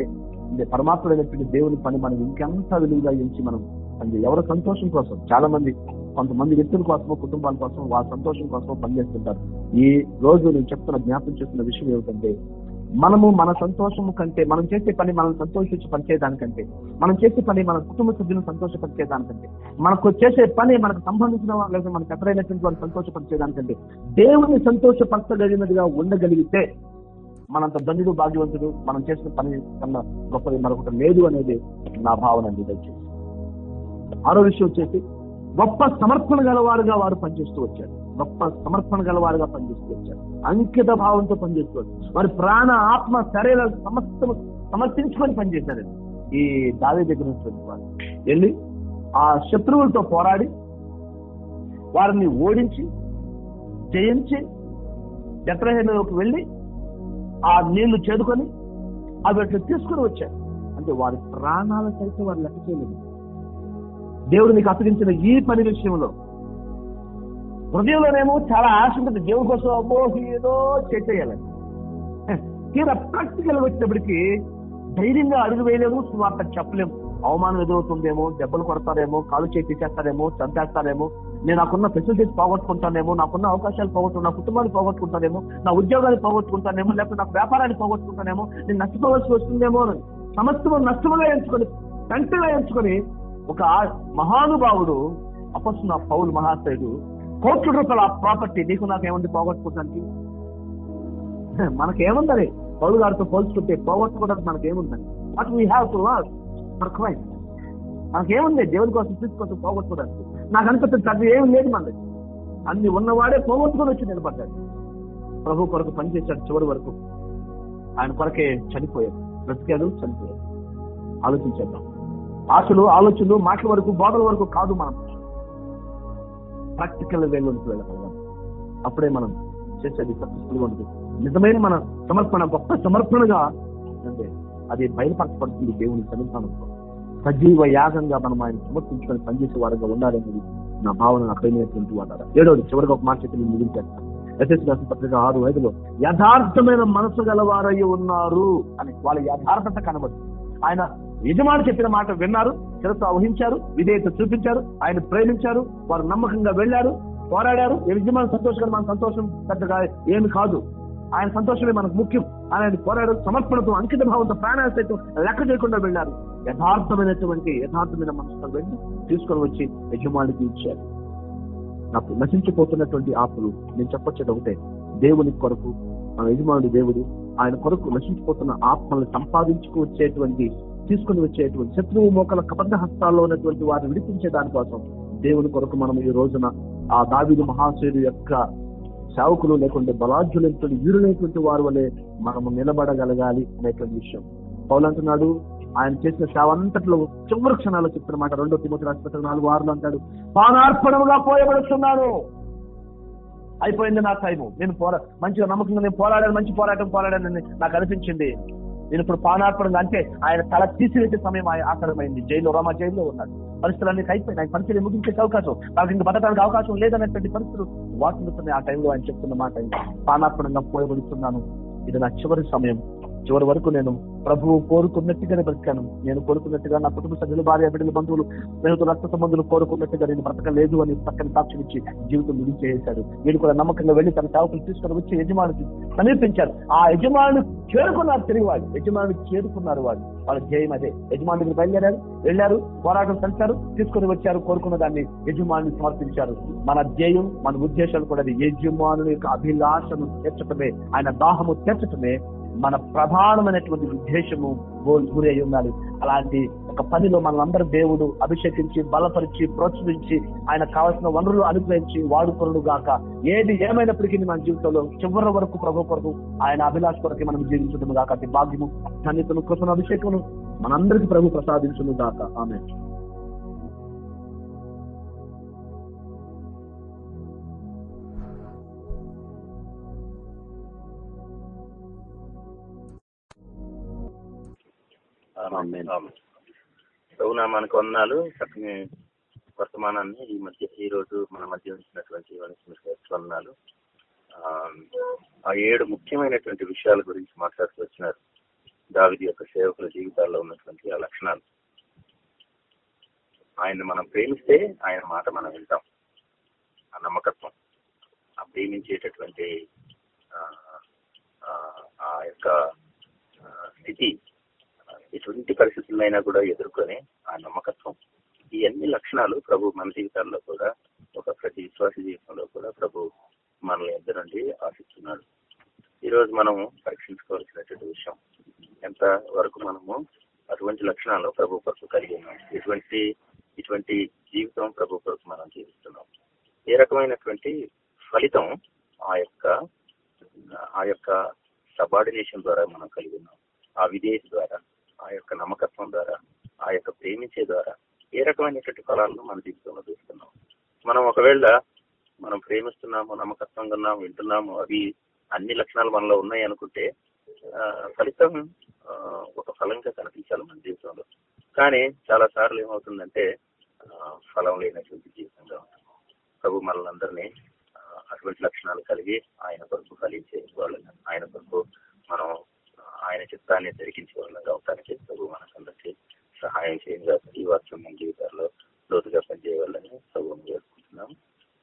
ఇది పరమాత్ముడైనటువంటి దేవుని పని మనం ఇంకెంత విలువగా ఎంచి మనం పనిచేయాలి ఎవరి సంతోషం కోసం? చాలా మంది కొంతమంది వ్యక్తుల కోసమో కుటుంబాల కోసం వాళ్ళ సంతోషం కోసం పనిచేస్తుంటారు. ఈ రోజు నేను చెప్తున్న జ్ఞాపం చేస్తున్న విషయం ఏమిటంటే మనము మన సంతోషము కంటే మనం చేసే పని మనం సంతోషించి పనిచేయడానికంటే మనం చేసే పని మన కుటుంబ సభ్యులను సంతోషపరిచేదానికంటే మనకు చేసే పని మనకు సంబంధించిన లేదా మనకు ఎక్కడైనటువంటి వాళ్ళు సంతోషపరిచేదానికంటే దేవుని సంతోషపరచగలిగినదిగా ఉండగలిగితే మనంత ధనుడు భాగ్యవంతుడు మనం చేసిన పని కన్నా గొప్పది మరొకటి లేదు అనేది నా భావన అండి దయచేసి. ఆరో విషయం వచ్చేసి గొప్ప సమర్పణ గలవారుగా వారు పనిచేస్తూ వచ్చారు. గొప్ప సమర్పణ గలవారుగా పనిచేస్తూ వచ్చారు. అంకిత భావంతో పనిచేస్తూ వారి ప్రాణ ఆత్మ శరీర సమస్తం సమర్పించుకొని పనిచేశారు. ఈ దావి దగ్గర నుంచి వారు. వెళ్ళి ఆ శత్రువులతో పోరాడి వారిని ఓడించి జయించి జత్రహేనలోకి వెళ్ళి ఆ నీళ్ళు చేదుకొని అవి అట్లా తీసుకుని వచ్చారు. అంటే వారి ప్రాణాల సైతం వారు లెక్క చేయలేదు. దేవుడు నీకు అప్పగించిన ఈ పని విషయంలో హృదయంలోనేమో చాలా ఆశ ఉంటుంది. దేవుని కోసం అమ్మో ఏదో చేయాలని తీరా ప్రాక్టికల్ వచ్చినప్పటికీ ధైర్యంగా అడుగు వేయలేము సువార్త చెప్పలేము. అవమానం ఎదురవుతుందేమో దెబ్బలు కొడతారేమో కాలు చేతి చేస్తారేమో చంపేస్తారేమో నేను నాకున్న ఫెసిలిటీస్ పోగొట్టుకుంటానేమో నాకున్న అవకాశాలు పోగొట్టు నా కుటుంబాన్ని పోగొట్టుకుంటానేమో నా ఉద్యోగాలు పోగొట్టుకుంటానేమో లేకపోతే నాకు వ్యాపారాన్ని పోగొట్టుకుంటానేమో నేను నష్టపోవలసి వస్తుందేమో అని సమస్తము నష్టముగా ఎంచుకొని తంటగా ఎంచుకొని ఒక మహానుభావుడు అపస్సున పౌలు మహాశయుడు కోట్ల రూపాయల ప్రాపర్టీ నీకు నాకు ఏముంది పోగొట్టుకోవడానికి? మనకేముందని పౌరు గారితో పోల్చుకుంటే పోగొట్టుకోవడానికి మనకేముందని but we have to lose for Christ మనకేముంది? దేవుని కోసం తీసుకొచ్చి పోగొట్టుకోవడానికి. నాకు అనిపిస్తుంది అది ఏం లేదు మన అన్ని ఉన్నవాడే పోగొట్టుకొని వచ్చి నిలబడ్డాడు. ప్రభు కొరకు పనిచేశాడు చివరి వరకు. ఆయన కొరకే చనిపోయాడు. బ్రతికాడు చనిపోయాడు. ఆలోచించేద్దాం. ఆశలు ఆలోచనలు మాటల వరకు బోధల వరకు కాదు మనం. ప్రాక్టికల్ వేలోకి వెళ్ళగలం. అప్పుడే మనం చేసేది సక్సెస్ఫుల్గా ఉంటుంది. నిజమైన మన సమర్పణ గొప్ప సమర్పణగా అంటే అది బయలుపరచబడుతుంది దేవుని సన్నిధానంలో. సజీవ యాగంగా మనం ఆయన సమర్పించుకొని పనిచేసే వారంగా ఉండాలనేది నా భావన అక్కడైనటువంటి వాడారు ఏడోది చివరిగా ఒక మాట చెప్పి నేను ముగించేస్తాను. ఎస్ఎస్ రాసిన పత్రిక ఆరు ఐదులో యథార్థమైన మనసు గలవారై ఉన్నారు అని వాళ్ళ యథార్థత కనబడుతుంది. ఆయన యజమాని చెప్పిన మాట విన్నారు శిరస్సు అవహించారు విధేయత చూపించారు ఆయన ప్రేమించారు వారు నమ్మకంగా వెళ్ళారు పోరాడారు. యజమాని సంతోషంగా మన సంతోషం పెద్దగా ఏమి కాదు. ఆయన సంతోషమే మనకు ముఖ్యం. ఆయన పోరాడు సమర్పణతో అంకిత భావంతో ప్రాణాలు సైతం లెక్క చేయకుండా వెళ్ళారు. యథార్థమైనటువంటి యథార్థమైన మనసుతో వెళ్ళి తీసుకొని వచ్చి యజమానికి ఇచ్చారు. నాకు నశించిపోతున్నటువంటి ఆపులు నేను చెప్పొచ్చేది ఒకటే. దేవుని కొరకు మన యజమానుడు దేవుడు ఆయన కొరకు నశించిపోతున్న ఆత్మల్ని సంపాదించుకు వచ్చేటువంటి తీసుకుని వచ్చేటువంటి శత్రువు మోకల కబంధ హస్తాల్లో ఉన్నటువంటి వారిని విడిపించే దానికోసం దేవుని కొరకు మనం ఈ రోజున ఆ దావిదు మహాశయుడు యొక్క సేవకులు లేకుంటే బలాఢ్యులైనటువంటి వీరులైనటువంటి వారి వలె మనము నిలబడగలగాలి అనేటువంటి విషయం. పౌలంటున్నాడు ఆయన చేసిన సేవ అంతట్లో చివరి క్షణాల్లో చెప్తున్న రెండో తిమ్మతి రాష్ట్రపతి నాలుగు వారులు అంటాడు పానార్పణముగా పోయబడుతున్నాను అయిపోయింది నా టైము నేను పోరా మంచిగా నమ్మకంగా నేను పోరాడాను మంచి పోరాటం పోరాడానని నాకు అనిపించింది. నేను ఇప్పుడు పానార్పణంగా అంటే ఆయన తల తీసివేసే సమయం ఆయన జైల్లో రామా జైల్లో ఉన్నాడు. పరిస్థితులన్నీ అయిపోయినాయి. ఆయన పరిస్థితులు ముగించే అవకాశం. నాకు ఇంకా బతకడానికి అవకాశం లేదనేటువంటి పరిస్థితులు వాటిల్లుతున్నాయి ఆ టైంలో ఆయన చెప్తున్న మాట పానార్పణంగా పోయబడుతున్నాను. ఇది నా చివరి సమయం. చివరి వరకు నేను ప్రభువు కోరుకున్నట్టుగానే బ్రతికాను. నేను కోరుకున్నట్టుగా నా కుటుంబ సభ్యులు భార్య బిడ్డల బంధువులు స్నేహితులు రక్త సంబంధులు కోరుకున్నట్టుగా నేను బ్రతకలేదు అని పక్కన సాక్ష్యం ఇచ్చి జీవితం ముగించేసాడు వీడు కూడా నమ్మకంగా వెళ్ళి తన సేవకులు తీసుకొని వచ్చి యజమానికి సమీపించారు ఆ యజమాని చేరుకున్నారు తిరిగి వాడు యజమాని చేరుకున్నారు వాడు. వాళ్ళ ధ్యేయం అదే. యజమాని దగ్గర బయలుదేరారు వెళ్ళారు పోరాటం కలిశారు తీసుకొని వచ్చారు కోరుకున్న దాన్ని యజమాని సమర్పించారు. మన ధ్యేయం మన ఉద్దేశాలు కూడా అది. యజమానుని యొక్క అభిలాషను తీర్చటమే ఆయన దాహము తీర్చటమే మన ప్రధానమైనటువంటి ఉద్దేశము గురి అయి ఉండాలి. అలాంటి ఒక పనిలో మనందరూ దేవుడు అభిషేకించి బలపరిచి ప్రోత్సహించి ఆయన కావాల్సిన వనరులు అనుగ్రహించి వాడుకొనుడు గాక. ఏది ఏమైనప్పటికీ మన జీవితంలో చివరి వరకు ప్రభు కొరకు ఆయన అభిలాష కొరకు మనం జీవించడం గాక. అతి భాగ్యము ధన్యతను కృపను అభిషేకమును మనందరికి ప్రభు ప్రసాదించును గాక. ఆమె ప్రభునామానికి వందనాలు. చక్కని వర్తమానాన్ని ఈ మధ్య ఈ రోజు మన మధ్య ఉంచినటువంటి వందనాలు. ఆ, ఏడు ముఖ్యమైనటువంటి విషయాల గురించి మాట్లాడుతూ వచ్చినారు దావిది యొక్క సేవకుల జీవితాల్లో ఉన్నటువంటి ఆ లక్షణాలు. ఆయన్ని మనం ప్రేమిస్తే ఆయన మాట మనం వింటాం. ఆ నమ్మకత్వం ఆ ప్రేమించేటటువంటి ఆ, యొక్క స్థితి ఎటువంటి పరిస్థితులైనా కూడా ఎదుర్కొనే ఆ నమ్మకత్వం ఈ అన్ని లక్షణాలు ప్రభు మన జీవితాల్లో కూడా ఒక ప్రతి విశ్వాస జీవితంలో కూడా ప్రభు మనల్ని ఇద్దరు నుండి ఆశిస్తున్నాడు. ఈరోజు మనం మనము పరీక్షించుకోవాల్సినటువంటి విషయం ఎంత వరకు మనము అటువంటి లక్షణాలు ప్రభు కొరకు కలిగి ఉన్నాం ఇటువంటి ఇటువంటి జీవితం ప్రభు కొరకు మనం జీవిస్తున్నాం ఏ రకమైనటువంటి ఫలితం ఆ యొక్క ఆ యొక్క సబార్డినేషన్ ద్వారా మనం కలిగి ఉన్నాం ఆ విధేయత ద్వారా. ఆ యొక్క నమ్మకత్వం ద్వారా ఆ యొక్క ప్రేమించే ద్వారా ఏ రకమైనటువంటి ఫలాలను మన జీవితంలో చూస్తున్నాం. మనం ఒకవేళ మనం ప్రేమిస్తున్నాము నమ్మకత్వంగా ఉన్నాము వింటున్నాము అవి అన్ని లక్షణాలు మనలో ఉన్నాయి అనుకుంటే ఫలితం ఒక ఫలంగా కనిపించాలి మన జీవితంలో. కానీ చాలా సార్లు ఏమవుతుందంటే ఫలం లేనటువంటి జీవితంగా ఉంటుంది ప్రభు మనల్ని అటువంటి లక్షణాలు కలిగి ఆయన కొరకు ఫలించే వాళ్ళు ఆయన కొరకు మనం ఆయన చిత్తాన్ని జరిగించే వాళ్ళగా అవటానికి ప్రభు మనకందరికీ సహాయం చేయంగా ఈ వాక్యం మన జీవితాల్లో లోతుగా పనిచేయవాలని ప్రభు చేసుకుంటున్నాం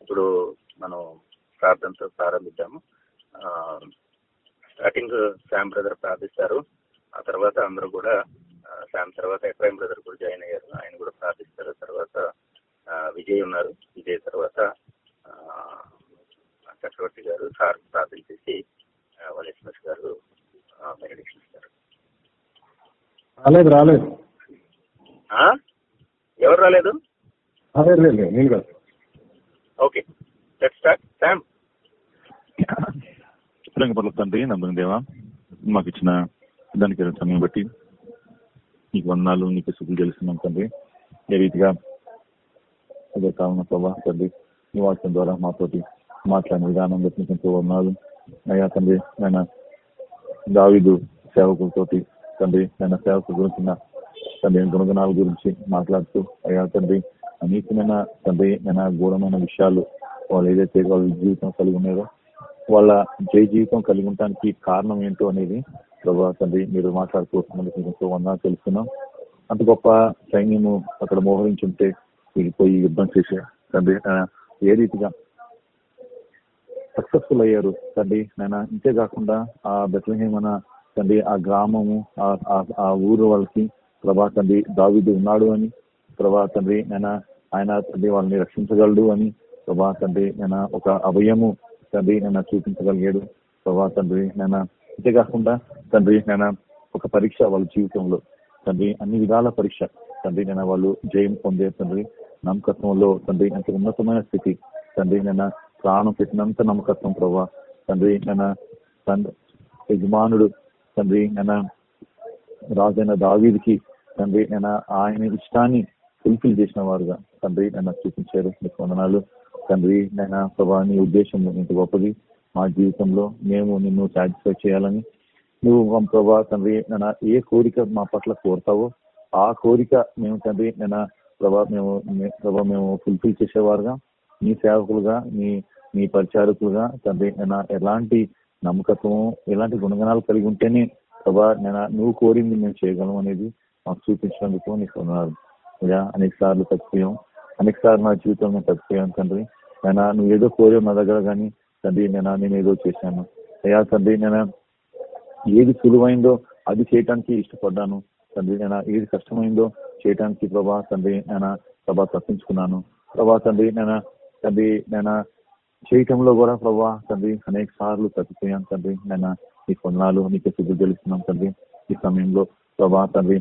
ఇప్పుడు మనం ప్రార్థనతో ప్రారంభిద్దాము. స్టార్టింగ్ శామ్ బ్రదర్ ప్రార్థిస్తారు. ఆ తర్వాత అందరూ కూడా శామ్ తర్వాత ఎఫ్ఐఎం బ్రదర్ కూడా జాయిన్ అయ్యారు. ఆయన కూడా ప్రార్థిస్తారు. తర్వాత విజయ్ ఉన్నారు. విజయ్ తర్వాత చక్రవర్తి గారు సార్ ప్రార్థన చేసి వలేశ్వర్ గారు రాలేదు రాలేదు. ఆ? ఎవరు రాలేదు? నేను కాదు. ఓకే. శామ్ తండ్రి నమ్మకం దేవా మాకు ఇచ్చిన దానికి సమయం బట్టి నీకు వందనాలు నీకు శుద్ధులు తెలుస్తున్నాం తండ్రి. ఏ రీతిగా అదే కావున ప్రభా తండ్రి నీ వాక్యం ద్వారా మాతోటి మాట్లాడిన విధానం బట్టి నీకు ఎంతో వందనాలు. అయ్యా తండ్రి నేను దావిదు సేవకులతోటి తండ్రి నేను సేవకు గురించి తండ్రి గుణగుణాల గురించి మాట్లాడుతూ అయ్యా తండ్రి అనేకమైన తండ్రి నేను ఘోరమైన విషయాలు వాళ్ళు ఏదైతే వాళ్ళ జీవితం కలిగి ఉన్నారో వాళ్ళ జై జీవితం కలిగి ఉండటానికి కారణం ఏంటో అనేది ప్రభా తండ్రి మీరు మాట్లాడుతూ మీకు ఎంతో వందనాలు తెలుస్తున్నాం. అంత గొప్ప సైన్యము అక్కడ మోహరించి ఉంటే వెళ్ళిపోయి యుద్ధం చేసే తండ్రి ఏ రీతిగా సక్సెస్ఫుల్ అయ్యారు తండ్రి నాయన ఇంతే కాకుండా ఆ అన్న తండ్రి ఆ గ్రామము ఆ- ఆ- ఊరు వాళ్ళకి ప్రభా తండ్రి దావిదు ఉన్నాడు అని ప్రభా తండ్రి నేను ఆయన తండ్రి వాళ్ళని రక్షించగలడు అని ప్రభా తండ్రి నేను ఒక అభయము తండ్రి నేను చూపించగలిగాడు ప్రభా తండ్రి నేను. ఇంతే కాకుండా తండ్రి నేను ఒక పరీక్ష వాళ్ళ జీవితంలో. తండ్రి అన్ని విధాల పరీక్ష. తండ్రి నేను వాళ్ళు జయం పొందే తండ్రి నమ్మకత్వంలో తండ్రి ఎంత ఉన్నతమైన స్థితి. తండ్రి నేను ప్రాణం పెట్టినంత నమ్మకత్వం ప్రభా. తండ్రి నేను తండ్రి యజమానుడు తండ్రి నేను రాజైన దావీదికి తండ్రి నేను ఆయన ఇష్టాన్ని ఫుల్ఫిల్ చేసిన వారుగా. తండ్రి నన్ను చూపించారు. మీకు వందనాలు. తండ్రి నేను ప్రభా నీ ఉద్దేశం ఇంత గొప్పది. మా జీవితంలో మేము నిన్ను సాటిస్ఫై చేయాలని. నువ్వు మా ప్రభా తండ్రి నేను ఏ కోరిక మా పట్ల కోరుతావో ఆ కోరిక మేము తండ్రి నేను ప్రభా మేము ప్రభా మేము ఫుల్ఫిల్ చేసేవారుగా. నీ సేవకులుగా నీ నీ పరిచారకులుగా తండ్రి ఎలాంటి నమ్మకత్వము ఎలాంటి గుణగణాలు కలిగి ఉంటేనే ప్రభా నేను నువ్వు కోరింది మేము చేయగలం అనేది మాకు చూపించినందుకు నీకు ఉన్నారు ఇలా అనేక సార్లు తప్పిపోయాం. అనేక సార్లు నా జీవితంలో నేను తప్పిపోయాను తండ్రి. నేను నువ్వు ఏదో కోరావు నా దగ్గర కానీ తండ్రి నేను నేను ఏదో చేశాను. అయ్యా తండ్రి నేను ఏది సులువైందో అది చేయటానికి ఇష్టపడ్డాను. తండ్రి నేను ఏది కష్టమైందో చేయటానికి ప్రభా తండ్రి నేను ప్రభా తప్పించుకున్నాను. ప్రభా తండ్రి నేను తండ్రి నేను చేయటంలో కూడా ప్రభా తండ్రి అనేక సార్లు తప్పిపోయాను తండ్రి నేను నీ వందనాలు నీకే శుద్ధి తెలుస్తున్నాం తండ్రి. ఈ సమయంలో ప్రభా తండ్రి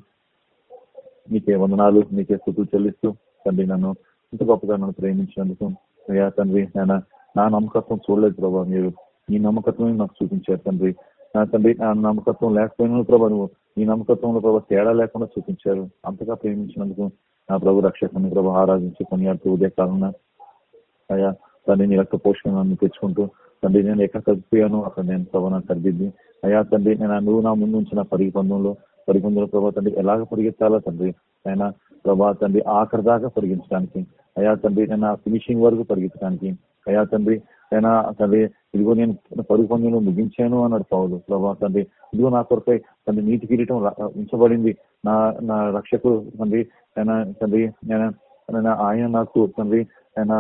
నీకే వందనాలు నీకే స్థుతులు చెల్లిస్తూ తండ్రి నన్ను ఇంత గొప్పగా నన్ను ప్రేమించినందుకు అయ్యా తండ్రి నేను నా నమ్మకత్వం చూడలేదు ప్రభా మీరు. నీ నమ్మకత్వం నాకు చూపించారు తండ్రి. నా తండ్రి నా నమ్మకత్వం లేకపోయినా ప్రభా నువ్వు నీ నమ్మకత్వంలో ప్రభా తేడా లేకుండా చూపించారు. అంతగా ప్రేమించినందుకు నా ప్రభు రక్షకుని ప్రభు ఆరాధించి కొనియాడుతూ ఉదయ కాలంలో అయ్యా తండ్రి నీ యొక్క పోషణ నన్ను తెచ్చుకుంటూ తండ్రి నేను ఎక్కడ తగ్గిపోయాను అక్కడ నేను ప్రభావం సరిదిద్ది. అయ్యా తండ్రి నేను నువ్వు నా ముందు ఉంచిన పరిగి పందంలో పరిగి పందులో ప్రభా తండ్రి ఎలాగ పరిగెత్తాలో తండ్రి ఆయన ప్రభా తండ్రి ఆఖరి దాకా పరిగించడానికి అయ్యా తండ్రి నేను ఫినిషింగ్ వరకు పరిగెత్తడానికి అయ్యా తండ్రి అయినా తండ్రి ఇదిగో నేను పరుగు పందులు ముగించాను అన్నాడు పౌలు. ప్రభా తండ్రి ఇదిగో నా కొరకై తండ్రి నీటి కిరీటం ఉంచబడింది. నా నా రక్షకుడు తండ్రి ఆయన తండ్రి నేను ఆయన నాకు తండ్రి ఆయన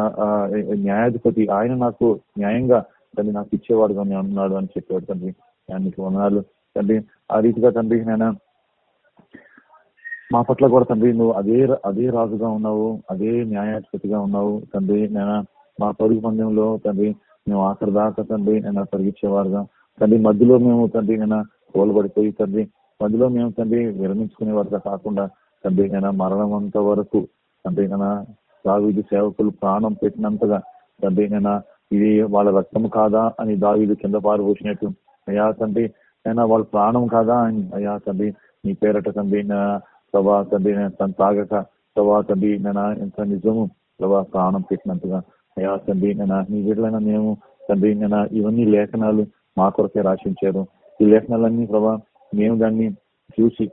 న్యాయాధిపతి ఆయన నాకు న్యాయంగా తండ్రి నాకు ఇచ్చేవాడుగా నేను ఉన్నాడు అని చెప్పాడు తండ్రి. ఆయనకి వందనాలు తండ్రి. ఆ రీతిగా తండ్రి నేను మా పట్ల కూడా తండ్రి నువ్వు అదే అదే రాజుగా ఉన్నావు అదే న్యాయాధిపతిగా ఉన్నావు తండ్రి. నేను మా పరుగు పందెంలో తండ్రి మేము ఆఖరి దాకా తండ్రి నేను పరిగించేవారుగా తండ్రి మధ్యలో మేము తండ్రి నేను కోలబడిపోయి తండ్రి మధ్యలో మేము తండ్రి విరమించుకునే వారితో కాకుండా తండ్రి నేను మరణం అంత వరకు తండ్రి నేను దావీదు సేవకులు ప్రాణం పెట్టినంతగా తండ్రి నేను ఇది వాళ్ళ రక్తం కాదా? అని దావీదు కింద పారిపోసినట్టు అయ్యా తండ్రి అయినా వాళ్ళ ప్రాణం కాదా? అని అయ్యా తండ్రి నీ పేరట తండ్రి నా ప్రభా తండ్రి తను తాగక ప్రభా తండ్రి నేను ఎంత నిజము ప్రభా ప్రాణం పెట్టినంతగా అయ్యా తండ్రి నేను నీ వీళ్ళైనా మేము తండ్రి నేను ఇవన్నీ లేఖనాలు మా కొరకే రాశించారు ఈ లేఖనాలన్నీ ప్రభా మేము దాన్ని చూసి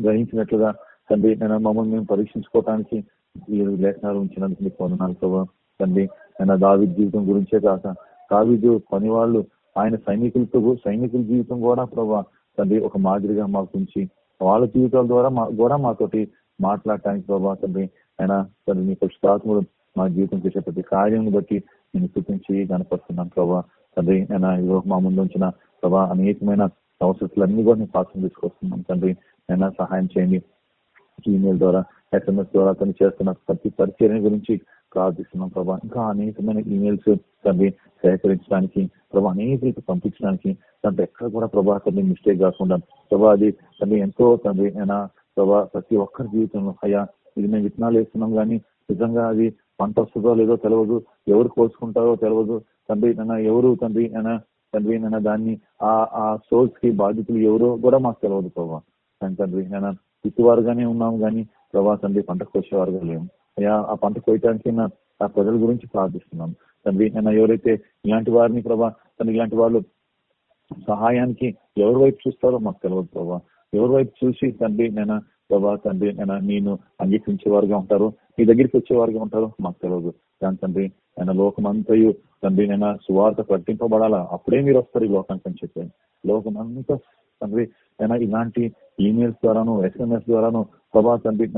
గ్రహించినట్లుగా తండ్రి నేను మమ్మల్ని మేము పరీక్షించుకోవటానికి ఈ లేఖనాలు ఉంచినందుకు మీకు వందనాలు ప్రభావ తండ్రి ఆయన దావి జీవితం గురించే కాక దావిదు పని వాళ్ళు ఆయన సైనికులతో సైనికుల జీవితం కూడా ప్రభా తండ్రి ఒక మాదిరిగా మాకు ఉంచి వాళ్ళ జీవితాల ద్వారా మా కూడా మాతోటి మాట్లాడటానికి ప్రభా తండ్రి ఆయన తండ్రి మీ పుష్పాత్ముడు మా జీవితం చేసే ప్రతి కార్యం బట్టి నేను చూపించి కనపడుతున్నాను ప్రభా. తండ్రి ఆయన ఇదిగో మా ముందు ఉంచిన ప్రభా అనేకమైన అవసరాలన్నీ కూడా నేను పాత్ర తీసుకొస్తున్నాను తండ్రి. అయినా సహాయం చేయండి. ఈమెయిల్ ద్వారా ఎస్ఎంఎస్ ద్వారా చేస్తున్న ప్రతి పరిచయం గురించి ప్రార్థిస్తున్నాం ప్రభా. ఇంకా అనేకమైన ఈమెయిల్స్ తండ్రి సేకరించడానికి ప్రభా అనేకలకు పంపించడానికి తండ్రి ఎక్కడ కూడా ప్రభా తండ్రి మిస్టేక్ కాకుండా ప్రభా అది తండ్రి ఎంతో తండ్రి అయినా ప్రభా ప్రతి ఒక్కరి జీవితంలో అయ్యా ఇది మేము విత్తనాలు వేస్తున్నాం కానీ నిజంగా అది పంట వస్తుందో లేదో తెలియదు ఎవరు కోసుకుంటారో తెలియదు తండ్రి నన్న ఎవరు తండ్రి అయినా తండ్రి నన్న దాన్ని ఆ ఆ సోర్స్కి బాధితులు ఎవరో కూడా మాకు తెలియదు ప్రభా. తండ్రి నేను ఇటువారుగానే ఉన్నాం కానీ ప్రభా తండ్రి పంట కోసేవారుగా లేము. అయ్యా ఆ పంట కోయటానికి ఆ ప్రజల గురించి ప్రార్థిస్తున్నాం. తండ్రి నేను ఎవరైతే ఇలాంటి వారిని ప్రభా తను ఇలాంటి వాళ్ళు సహాయానికి ఎవరి వైపు చూస్తారో మాకు తెలియదు ప్రభా. ఎవరి వైపు చూసి తండ్రి నేను ప్రభా తండ్రి నేను నేను అంగీకరించే వారుగా ఉంటారు. నీ దగ్గరికి వచ్చేవారుగా ఉంటారు మాకు తెలియదు దాని తండ్రి ఆయన లోకమంతయు తండ్రి నేను సువార్త ప్రకటింపబడాలా? అప్పుడే మీరు వస్తారు ఈ లోకానికి అని చెప్పాను. లోకమంతా తండ్రి నేను ఇలాంటి ఈమెయిల్స్ ద్వారాను ఎస్ఎంఎస్ ద్వారాను ప్రభా తండ్రి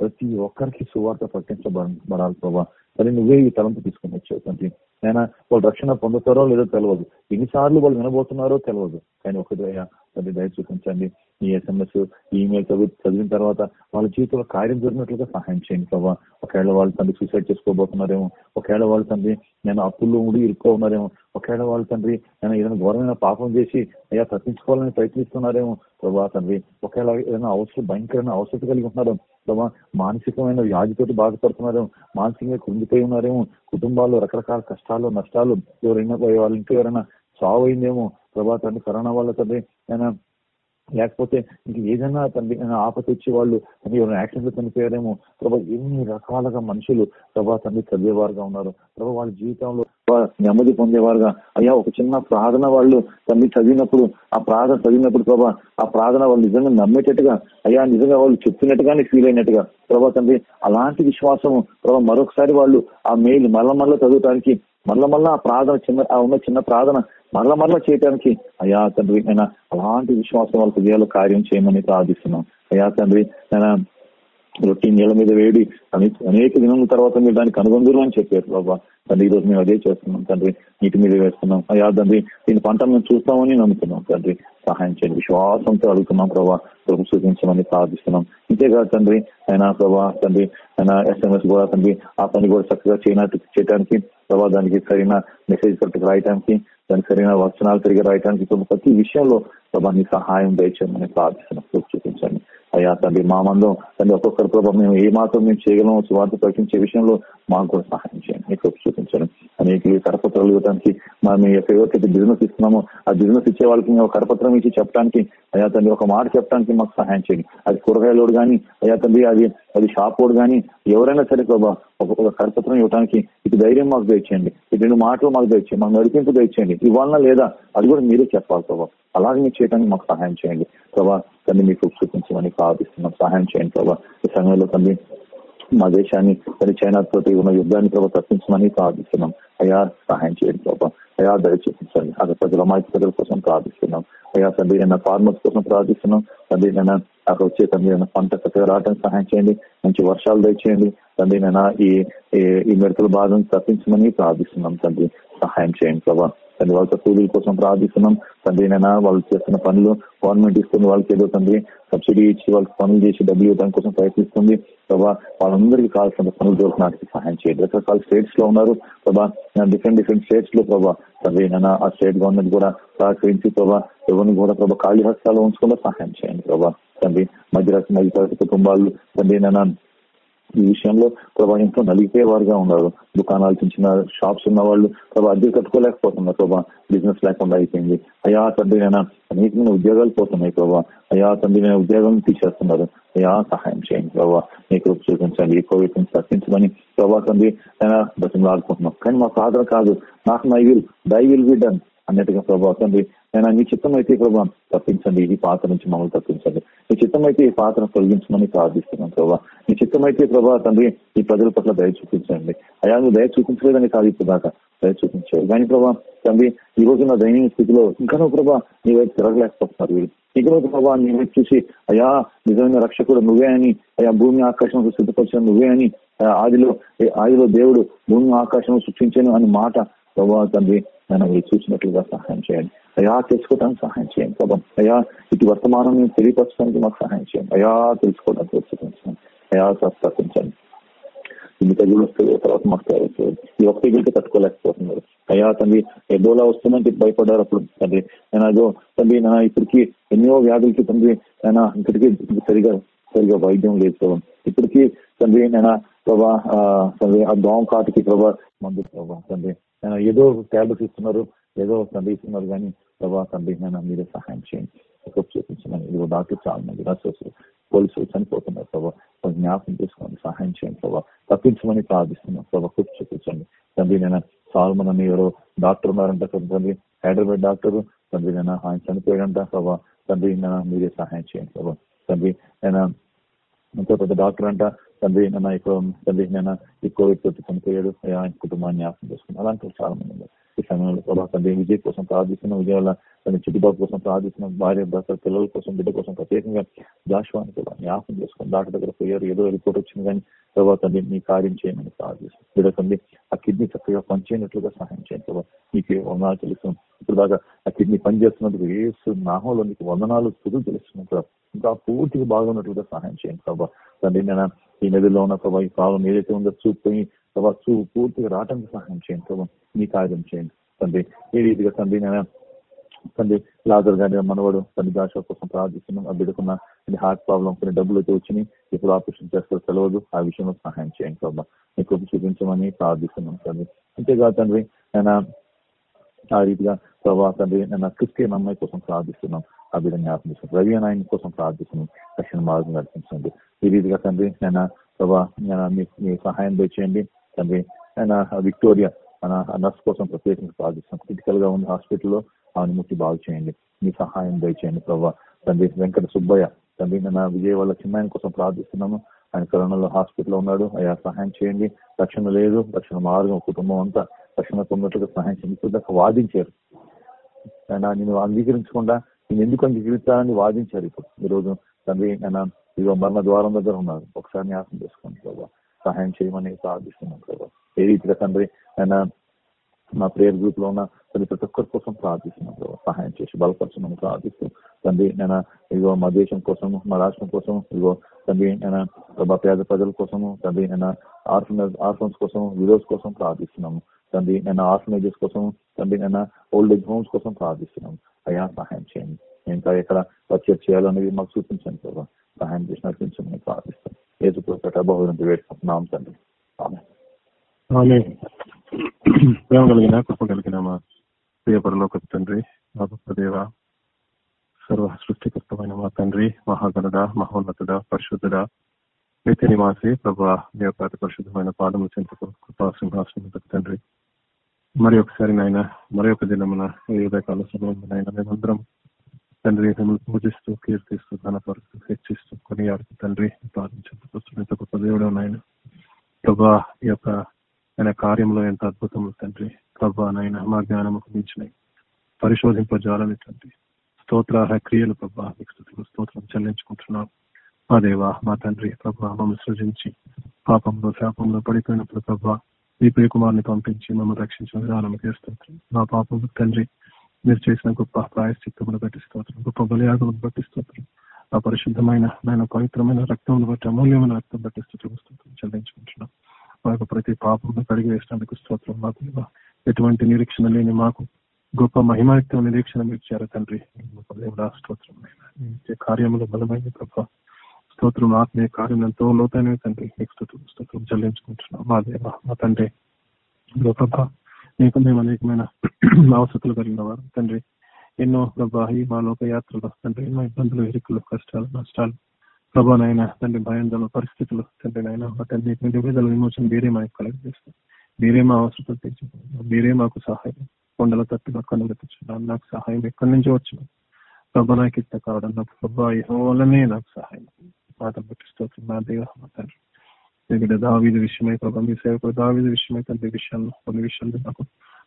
ప్రతి ఒక్కరికి సువార్త ప్రకటించబడాలి ప్రభా. మరి నువ్వే ఈ తలంపు తీసుకుని వచ్చావు తండ్రి. నేను వాళ్ళు రక్షణ పొందుతారో లేదో తెలియదు ఎన్నిసార్లు వాళ్ళు వినబోతున్నారో తెలియదు కానీ ఒకటి తండ్రి దయ చూపించండి. ఈ ఎస్ఎంఎస్ ఈమెయిల్ చదువు చదివిన తర్వాత వాళ్ళ జీవితంలో కార్యం జరిగినట్లుగా సహాయం చేయండి ప్రభావ ఒకవేళ వాళ్ళు తండ్రి సూసైడ్ చేసుకోబోతున్నారేమో ఒకవేళ వాళ్ళ తండ్రి నేను అప్పుల్లో ఉండి ఇరుక్కోన్నారేమో ఒకవేళ వాళ్ళ తండ్రి నేను ఏదైనా ఘోరమైన పాపం చేసి అయ్యా తప్పించుకోవాలని ప్రయత్నిస్తున్నారేమో ప్రభా తండ్రి ఒకవేళ ఏదైనా అవసరం భయంకరమైన అవసరం కలిగి ఉన్నారో ప్రభా మానసికమైన వ్యాధితోటి బాధపడుతున్నారేమో మానసికంగా కృంగిపోయి ఉన్నారేమో కుటుంబాల్లో రకరకాల కష్టాలు నష్టాలు ఎవరైనా వాళ్ళ ఇంట్లో ఎవరైనా చావు అయిందేమో ప్రభా తండ్రి కరోనా వల్ల తండ్రి నేను లేకపోతే ఇంక ఏదైనా తండ్రి ఏదైనా ఆపత వచ్చి వాళ్ళు తండ్రి ఎవరైనా యాక్సిడెంట్ చనిపోయారేమో. ప్రభా ఎన్ని రకాలుగా మనుషులు ప్రభా తండ్రి చదివేవారుగా ఉన్నారు. ప్రభా వాళ్ళ జీవితంలో నెమ్మది పొందేవారుగా. అయ్యా ఒక చిన్న ప్రార్థన వాళ్ళు తండ్రి చదివినప్పుడు ఆ ప్రార్థన చదివినప్పుడు ప్రభా ఆ ప్రార్థన వాళ్ళు నిజంగా నమ్మేటట్టుగా అయ్యా నిజంగా వాళ్ళు చెప్తున్నట్టుగానే ఫీల్ అయినట్టుగా ప్రభా తండ్రి అలాంటి విశ్వాసము ప్రభా మరొకసారి వాళ్ళు ఆ మెయిల్ మళ్ళా మళ్ళా చదవటానికి మళ్ళా మళ్ళా ఆ ప్రార్థన చిన్న ఆ ఉన్న చిన్న ప్రార్థన మళ్ళా మళ్ళా చేయటానికి అయ్యా తండ్రి నేను అలాంటి విశ్వాసం వాళ్ళ హృదయాలు కార్యం చేయమని ప్రార్థిస్తున్నాం. అయ్యా తండ్రి నేను రొట్టి నీళ్ళ మీద వేడి అనేక దినముల తర్వాత మీరు దాన్ని కనుగొందరు అని చెప్పారు బాబా తండ్రి ఈ రోజు మేము అదే చేస్తున్నాం తండ్రి నీటి మీద వేస్తున్నాం. అయ్యా తండ్రి దీని పంట మేము చూస్తామని నమ్ముతున్నాం తండ్రి. సహాయం చేయండి విశ్వాసంతో అడుగుతున్నాం ప్రభా. ప్రభు సూచించమని ప్రార్థిస్తున్నాం. ఇంతేకాదు తండ్రి ఆయన ప్రభా తండ్రి ఆయన ఎస్ఎంఎస్ కూడా తండ్రి ఆ పని కూడా చక్కగా చేయనట్టు చేయడానికి ప్రభా దానికి సరైన మెసేజ్ కరెక్ట్ రాయడానికి దాని సరైన వచనాలు తిరిగి రాయటానికి ప్రతి విషయంలో ప్రభా నీ సహాయం దయచేయమని ప్రార్థిస్తున్నాం. చూపించండి. అయ్యా తండ్రి మా మందం తండ్రి ఒక్కొక్కరి ప్రభావం మేము ఏ మాత్రం మేము చేయగలం సువార్త ప్రకటించే విషయంలో మాకు కూడా సహాయం చేయండి. మీకు చూపించండి. అనేక కరపత్రాలు ఇవ్వడానికి మనం ఎవరికైతే బిజినెస్ ఇస్తున్నామో ఆ బిజినెస్ ఇచ్చే వాళ్ళకి ఒక కరపత్రం ఇచ్చి చెప్పడానికి అయ్యా తండ్రి ఒక మాట చెప్పడానికి మాకు సహాయం చేయండి. అది కూరగాయలోడు కానీ అయ్యా తండ్రి అది అది షాప్ ఓడు కానీ ఎవరైనా సరే ప్రభా ఒక ఒక కరపత్రం ఇవ్వడానికి ఇది ధైర్యం మాకు దయచేయండి. ఈ రెండు మాటలు మాకు దయచేయండి. మాకు నడిపింపు దయచేయండి. ఇవ్వాలన్నా లేదా అది కూడా మీరే చెప్పాలి ప్రభావ అలాగే మీరు చేయడానికి మాకు సహాయం చేయండి. ప్రభా తండ్రి మీకు చూపించమని ప్రార్థిస్తున్నాం. సహాయం చేయండి ప్రభా. ఈ సమయంలో తండ్రి మా దేశాన్ని మరి చైనా తోటి ఉన్న యుద్ధాన్ని ప్రభావ తప్పించమని ప్రార్థిస్తున్నాం. అయ్యా సహాయం చేయండి ప్రభావ అయ్యా దయ చూపించండి. అక్కడ ప్రజల అమాయక ప్రజల కోసం ప్రార్థిస్తున్నాం. అయ్యా తండ్రి నేను ఫార్మర్స్ కోసం ప్రార్థిస్తున్నాం. తండ్రి నేను అక్కడ వచ్చే తండ్రి నేను పంట చక్కగా రావడానికి సహాయం చేయండి. మంచి వర్షాలు దయచేయండి. తండ్రి నేను ఈ ఈ- మెడికల్ బాధను తప్పించమని ప్రార్థిస్తున్నాం తండ్రి. సహాయం చేయండి ప్రభావ తండ్రి వాళ్ళతో కూలీల కోసం ప్రార్థిస్తున్నాం. తండ్రి నైనా వాళ్ళు చేస్తున్న పనులు గవర్నమెంట్ ఇస్తుంది వాళ్ళకి ఏదో తండ్రి సబ్సిడీ ఇచ్చి వాళ్ళకి పనులు చేసి డబ్బులు ఇవ్వడానికి కోసం ప్రయత్నిస్తుంది. ప్రభా వాళ్ళందరికీ కావాల్సిన పనులు దొరకడానికి సహాయం చేయండి. రకరకాల స్టేట్స్లో ఉన్నారు. ప్రభా డిఫరెంట్ డిఫరెంట్ స్టేట్స్లో ప్రభా తండ్రి నైనా ఆ స్టేట్ గవర్నమెంట్ కూడా సహకరించి ప్రభా ఎవరిని కూడా ప్రభా ఖాళీ హస్తాలు ఉంచకుండా సహాయం చేయండి. ప్రభా తండ్రి మధ్యరాత్రి మధ్యతరగతి కుటుంబాలు తండ్రి నైనా ఈ విషయంలో ప్రభా ఎంతో నలిగిపోయేవారుగా ఉన్నారు. దుకాణాలు చిన్న చిన్న షాప్స్ ఉన్న వాళ్ళు ప్రభా అద్దె కట్టుకోలేకపోతున్నారు ప్రభా. బిజినెస్ లేకుండా అయిపోయింది. అయా తండ్రి అయినా అనేకమైన ఉద్యోగాలు పోతున్నాయి ప్రభా. అయా తండ్రి నేను ఉద్యోగం తీసేస్తున్నారు. అయా సహాయం చేయండి ప్రభా. మీకు చూపించండి. ఈ కోవిడ్ నుంచి తప్పించమని ప్రభా తండ్రి అయినా బతిమలాడుకుంటున్నాం కానీ మా ఫాదర్ కాదు. నాకు my will thy will be done అన్నట్టుగా ప్రభా తండ్రి నేను నీ చిత్తం అయితే తప్పించండి ఈ పాత్ర నుంచి మమ్మల్ని తప్పించండి. నీ చిత్తం అయితే ఈ పాత్రను తొలగించమని ప్రార్థిస్తున్నాం ప్రభా. నీ చిత్తం అయితే ప్రభా తండ్రి ఈ ప్రజల పట్ల దయ చూపించండి. అయా నువ్వు దయ చూపించలేదని కాదు ఇప్పుడు దాకా దయ చూపించావు కానీ ప్రభా తండ్రి ఈ రోజు నా దైనిక స్థితిలో ఇంకా ప్రభా నీ వైపు తిరగలేకపోతున్నారు వీళ్ళు. ఇక ప్రభా నీ వైపు చూసి అయా నిజమైన రక్షకుడు నువ్వే అని అయా భూమి ఆకాశం సిద్ధపరిచిన నువ్వే అని ఆదిలో ఆదిలో దేవుడు భూమి ఆకాశం సృష్టించాను అని మాట ప్రభావ తండ్రి నన్ను మీరు చూసినట్లుగా సహాయం చేయండి. అయా తెలుసుకోవడానికి సహాయం చేయండి ప్రభా. అయా ఇటు వర్తమానం తెలియపరచడానికి మాకు సహాయం చేయండి. అయా తెలుసుకోవడానికి తెలుసుకుంటాను అయా తప్పించండి ఇన్ని తెగులు వస్తాయి తర్వాత మాకు తెలుసు ఈ ఒక్క తెగులకి తట్టుకోలేకపోతున్నారు అయ్యా తండ్రి ఎబోలా వస్తుందని చెప్పి భయపడ్డారు అప్పుడు తండ్రి. నేను అదో తండ్రి నా ఇప్పటికి ఎన్నో వ్యాధులకి తండ్రి నేను ఇక్కడికి సరిగా సరిగా వైద్యం లేదు ప్రభావం ఇప్పటికీ తండ్రి నేను ప్రభా తండ్రి ఆ దోమ కాటికి ప్రభా మందు ప్రభా తండ్రి. ఏదో ట్యాబ్లెట్స్ ఇస్తున్నారు ఏదో సందేహిస్తున్నారు కానీ ప్రభా సందేహాన్ని మీరే సహాయం చేయండి. ఒక చూపించమని ఇదిగో డాక్టర్ చాలా మంది నర్సెస్ పోలీసులు చనిపోతున్నారు ప్రభా. కొంచెం జ్ఞాపకం చేసుకోండి సహాయం చేయండి ప్రభా. తప్పించమని ప్రార్థిస్తున్నాం ప్రభా కూర్చు చూపించండి. తండ్రి నేను సాల్మన్ అని ఎవరో డాక్టర్ ఉన్నారంట తండ్రి. హైదరాబాద్ డాక్టర్. తండ్రి నేను ఆయన చనిపోయాడంట ప్రభా. తండ్రి నేను మీరే సహాయం చేయండి ప్రభా. తండ్రి నేను ఎంతో పెద్ద డాక్టర్ అంట తండ్రి నేను ఎక్కువ తండ్రి నేను ఈ కోవిడ్ తోటి చనిపోయాడు ఆయన కుటుంబాన్ని జ్ఞాపకం చేసుకున్నాను అలాంటి చాలా మంది ఉన్నారు ఈ సమయంలో ప్రభా తండ్రి విజయ్ కోసం ప్రార్థిస్తున్నాం. విజయ్ తన చుట్టుపక్కల కోసం ప్రార్థిస్తున్నాం. భార్య భర్త పిల్లల కోసం బిడ్డ కోసం ప్రత్యేకంగా జాషువాని కూడా జ్ఞాపకం చేసుకుని దాటి దగ్గర పోయారు. ఏదో రిపోర్ట్ వచ్చింది కానీ ప్రభావ తండ్రి మీ కార్యం చేయమని ప్రార్థిస్తున్నాం. బిడ్డ తండ్రి ఆ కిడ్నీ చక్కగా పనిచేయనట్లుగా సహాయం చేయండి ప్రభావ మీకు వందనాలు తెలుస్తున్నాం ఇప్పుడు దాకా ఆ కిడ్నీ పనిచేస్తున్నందుకు ఏ నాహంలో నీకు వందనాలు స్థుతులు తెలుస్తున్నాం ప్రభావ ఇంకా పూర్తిగా బాగున్నట్లుగా సహాయం చేయండి ప్రభావ తండ్రి నేను ఈ నదిలో ఉన్న ప్రభావ ఈ కాలం ఏదైతే ఉందో చూపు ప్రభా చూ చూపు పూర్తిగా రావడానికి సహాయం చేయండి ప్రభావ మీ కార్యం చేయండి. తండ్రి ఈ రీతిగా తండ్రి నేను తండ్రి లాజర్ గారి మనవడు తండ్రి దాశ కోసం ప్రార్థిస్తున్నాం ఆ బిడ్డకున్న హార్ట్ ప్రాబ్లం కొన్ని డబ్బులు అయితే వచ్చినాయి ఇప్పుడు ఆపరేషన్ చేస్తారో తెలియదు ఆ విషయంలో సహాయం చేయండి ప్రభావ మీ కృప చూపించమని ప్రార్థిస్తున్నాం తండ్రి. అంతేకాదు తండ్రి నేను ఆ రీతిగా ప్రభావ తండ్రి నేను క్రిస్టియన్ అమ్మాయి కోసం ప్రార్థిస్తున్నాం ఆ బిడ్డ జ్ఞాపకం చేస్తున్నాం రవి నాయన ఆయన కోసం ప్రార్థిస్తున్నాం రక్షణ మార్గం నడిపించండి. ఈ రీతిగా తండ్రి నేను ప్రభా నేను మీ మీ సహాయం తెచ్చేయండి తండ్రి. ఆయన విక్టోరియా మన నర్స్ కోసం ప్రత్యేకంగా ప్రార్థిస్తాం క్రిటికల్గా ఉన్న హాస్పిటల్లో ఆమె ముట్టి బాగు చేయండి. మీ సహాయం దయచేయండి ప్రభావ తండ్రి వెంకట సుబ్బయ్య తండ్రి నేను విజయవాడ వాళ్ళ చిన్నాయన కోసం ప్రార్థిస్తున్నాము. ఆయన కరోనాలో హాస్పిటల్లో ఉన్నాడు. అయ్యా సహాయం చేయండి. రక్షణ లేదు. రక్షణ మార్గం కుటుంబం అంతా రక్షణ పొందినట్లుగా సహాయం చేయండి. వాదించారు. ఆయన నేను అంగీకరించకుండా నేను ఎందుకు అంగీకరించాలని వాదించారు ఇప్పుడు? ఈ రోజు తండ్రి నేను ఇదిగో మరణ ద్వారం దగ్గర ఉన్నారు. ఒకసారి ఆసం చేసుకోండి ప్రభావ సహాయం చేయమని ప్రార్థిస్తున్నాం ప్రభావ ఏ రీతిగా తండ్రి ఆయన మా ప్రేయర్ గ్రూప్లో ఉన్న తండ్రి ప్రతి ఒక్కరి కోసం ప్రార్థిస్తున్నాం ప్రభావ సహాయం చేసి బలపరచమని ప్రార్థిస్తూ తండ్రి నేను ఇదిగో మా దేశం కోసం మా రాష్ట్రం కోసం ఇదిగో తండ్రి నేను ప్రభా పేద ప్రజల కోసము తండ్రి నేను ఆర్ఫన్ ఆర్ఫన్స్ కోసం విడోస్ కోసం ప్రార్థిస్తున్నాము. తండ్రి నేను ఆర్ఫనేజెస్ కోసం తండ్రి నేను ఓల్డ్ ఏజ్ హోమ్స్ కోసం ప్రార్థిస్తున్నాము. అయ్యా సహాయం చేయండి. ఇంకా ఎక్కడ పర్చేజ్ చేయాలనేది మాకు చూపించండి ప్రభావ సహాయం చేసి నడిపించండి ప్రార్థిస్తాం ఏసు వేడుకుంటున్నాం తండ్రి. ప్రేమ కలిగిన కృప కలిగిన మా ప్రియపరలోక తండ్రి మా గొప్ప దేవ సర్వ సృష్టికర్తమైన మా తండ్రి మహాగణుడ మహోన్నతుడ పరిశుద్ధుడ నిత్య నివాసి ప్రభు మీ యొక్క పరిశుద్ధమైన పాదము చెంతకు కృపా సింహాసనం తండ్రి. మరి ఒకసారి నాయన మరి ఒక దినమున ఈ ఉదయకాల సమయంలో నాయన మేమందరం తండ్రి మిమ్మల్ని పూజిస్తూ కీర్తిస్తూ ధనపరుస్తూ హెచ్చిస్తూ కొనియాడుతూ తండ్రి ప్రార్థించేందుకు ఎంత గొప్ప దేవుడు నాయన. ప్రభా ఈ యొక్క ఆయన కార్యంలో ఎంత అద్భుతం తండ్రి. ప్రభా నాయన మా జ్ఞానముకు మించినవి. పరిశోధింపజాలని తండ్రి. స్తోత్ర క్రియలు ప్రభా మీకు స్తోత్రం చెల్లించుకుంటున్నాం. మా దేవా మా తండ్రి ప్రభా మమ్మల్ని సృజించి పాపంలో శాపంలో పడిపోయినప్పుడు ప్రభా మీ ప్రియకుమారిని పంపించి మమ్మల్ని రక్షించిన విధానం స్తోత్రం. మా పాపం తండ్రి మీరు చేసిన గొప్ప ప్రాయశ్చిత్తమును బట్టి స్తోత్రం గొప్ప బలియాగమును బట్టి స్తోత్రం. ఆ పరిశుద్ధమైన నాయన పవిత్రమైన రక్తమును బట్టి అమూల్యమైన రక్తం బట్టి స్తోత్రం స్తోత్రం చెల్లించుకుంటున్నాం. మా యొక్క ప్రతి పాపంలో కడిగి వేసినందుకు స్తోత్రం మాకు దేవా. ఎటువంటి నిరీక్షణ లేని మాకు గొప్ప మహిమాయుక్తం నిరీక్షణ మీరు ఇచ్చారు తండ్రి. దేవుడా స్తోత్రం కార్యములు బలమైన ప్రభా. స్తోత్రం ఆత్మీయ కార్యం ఎంతో లోతైన తండ్రి. మీకు స్తోత్రం స్తోత్రం చెల్లించుకుంటున్నాం. మా దేవ మా తండ్రి. గొప్ప మీకు మేము అనేకమైన అవసరాలు కలిగిన వారు. తండ్రి ఎన్నో ప్రభా ఈ మా లోక యాత్రలు తండ్రి ఎన్నో ఇబ్బందులు ఇరుకులు కష్టాలు నష్టాలు. ప్రభా నాయన తండ్రి భయందల పరిస్థితులు తండ్రి నాయన తండ్రి విడుదల విమోచన మీరే మా కలెక్ట్ చేస్తాం మీరే మా అవసరాలు తెచ్చుకుంటున్నారు మీరే మాకు సహాయం కొండల తట్టు కన్నులు తెచ్చున్నాను నాకు సహాయం ఎక్కడి నుంచి వచ్చిన ప్రభా నాకు ఇంత కావడం నాకు ప్రభా వల్లనే నాకు సహాయం. మాట పట్టిస్తూ నా దేవ తండ్రి. మీ బిడ్డ దావీది విషయమై ప్రభావ మీ సేవకుడు దావీది విషయమై తండ్రి విషయాల్లో కొన్ని విషయాలు నాకు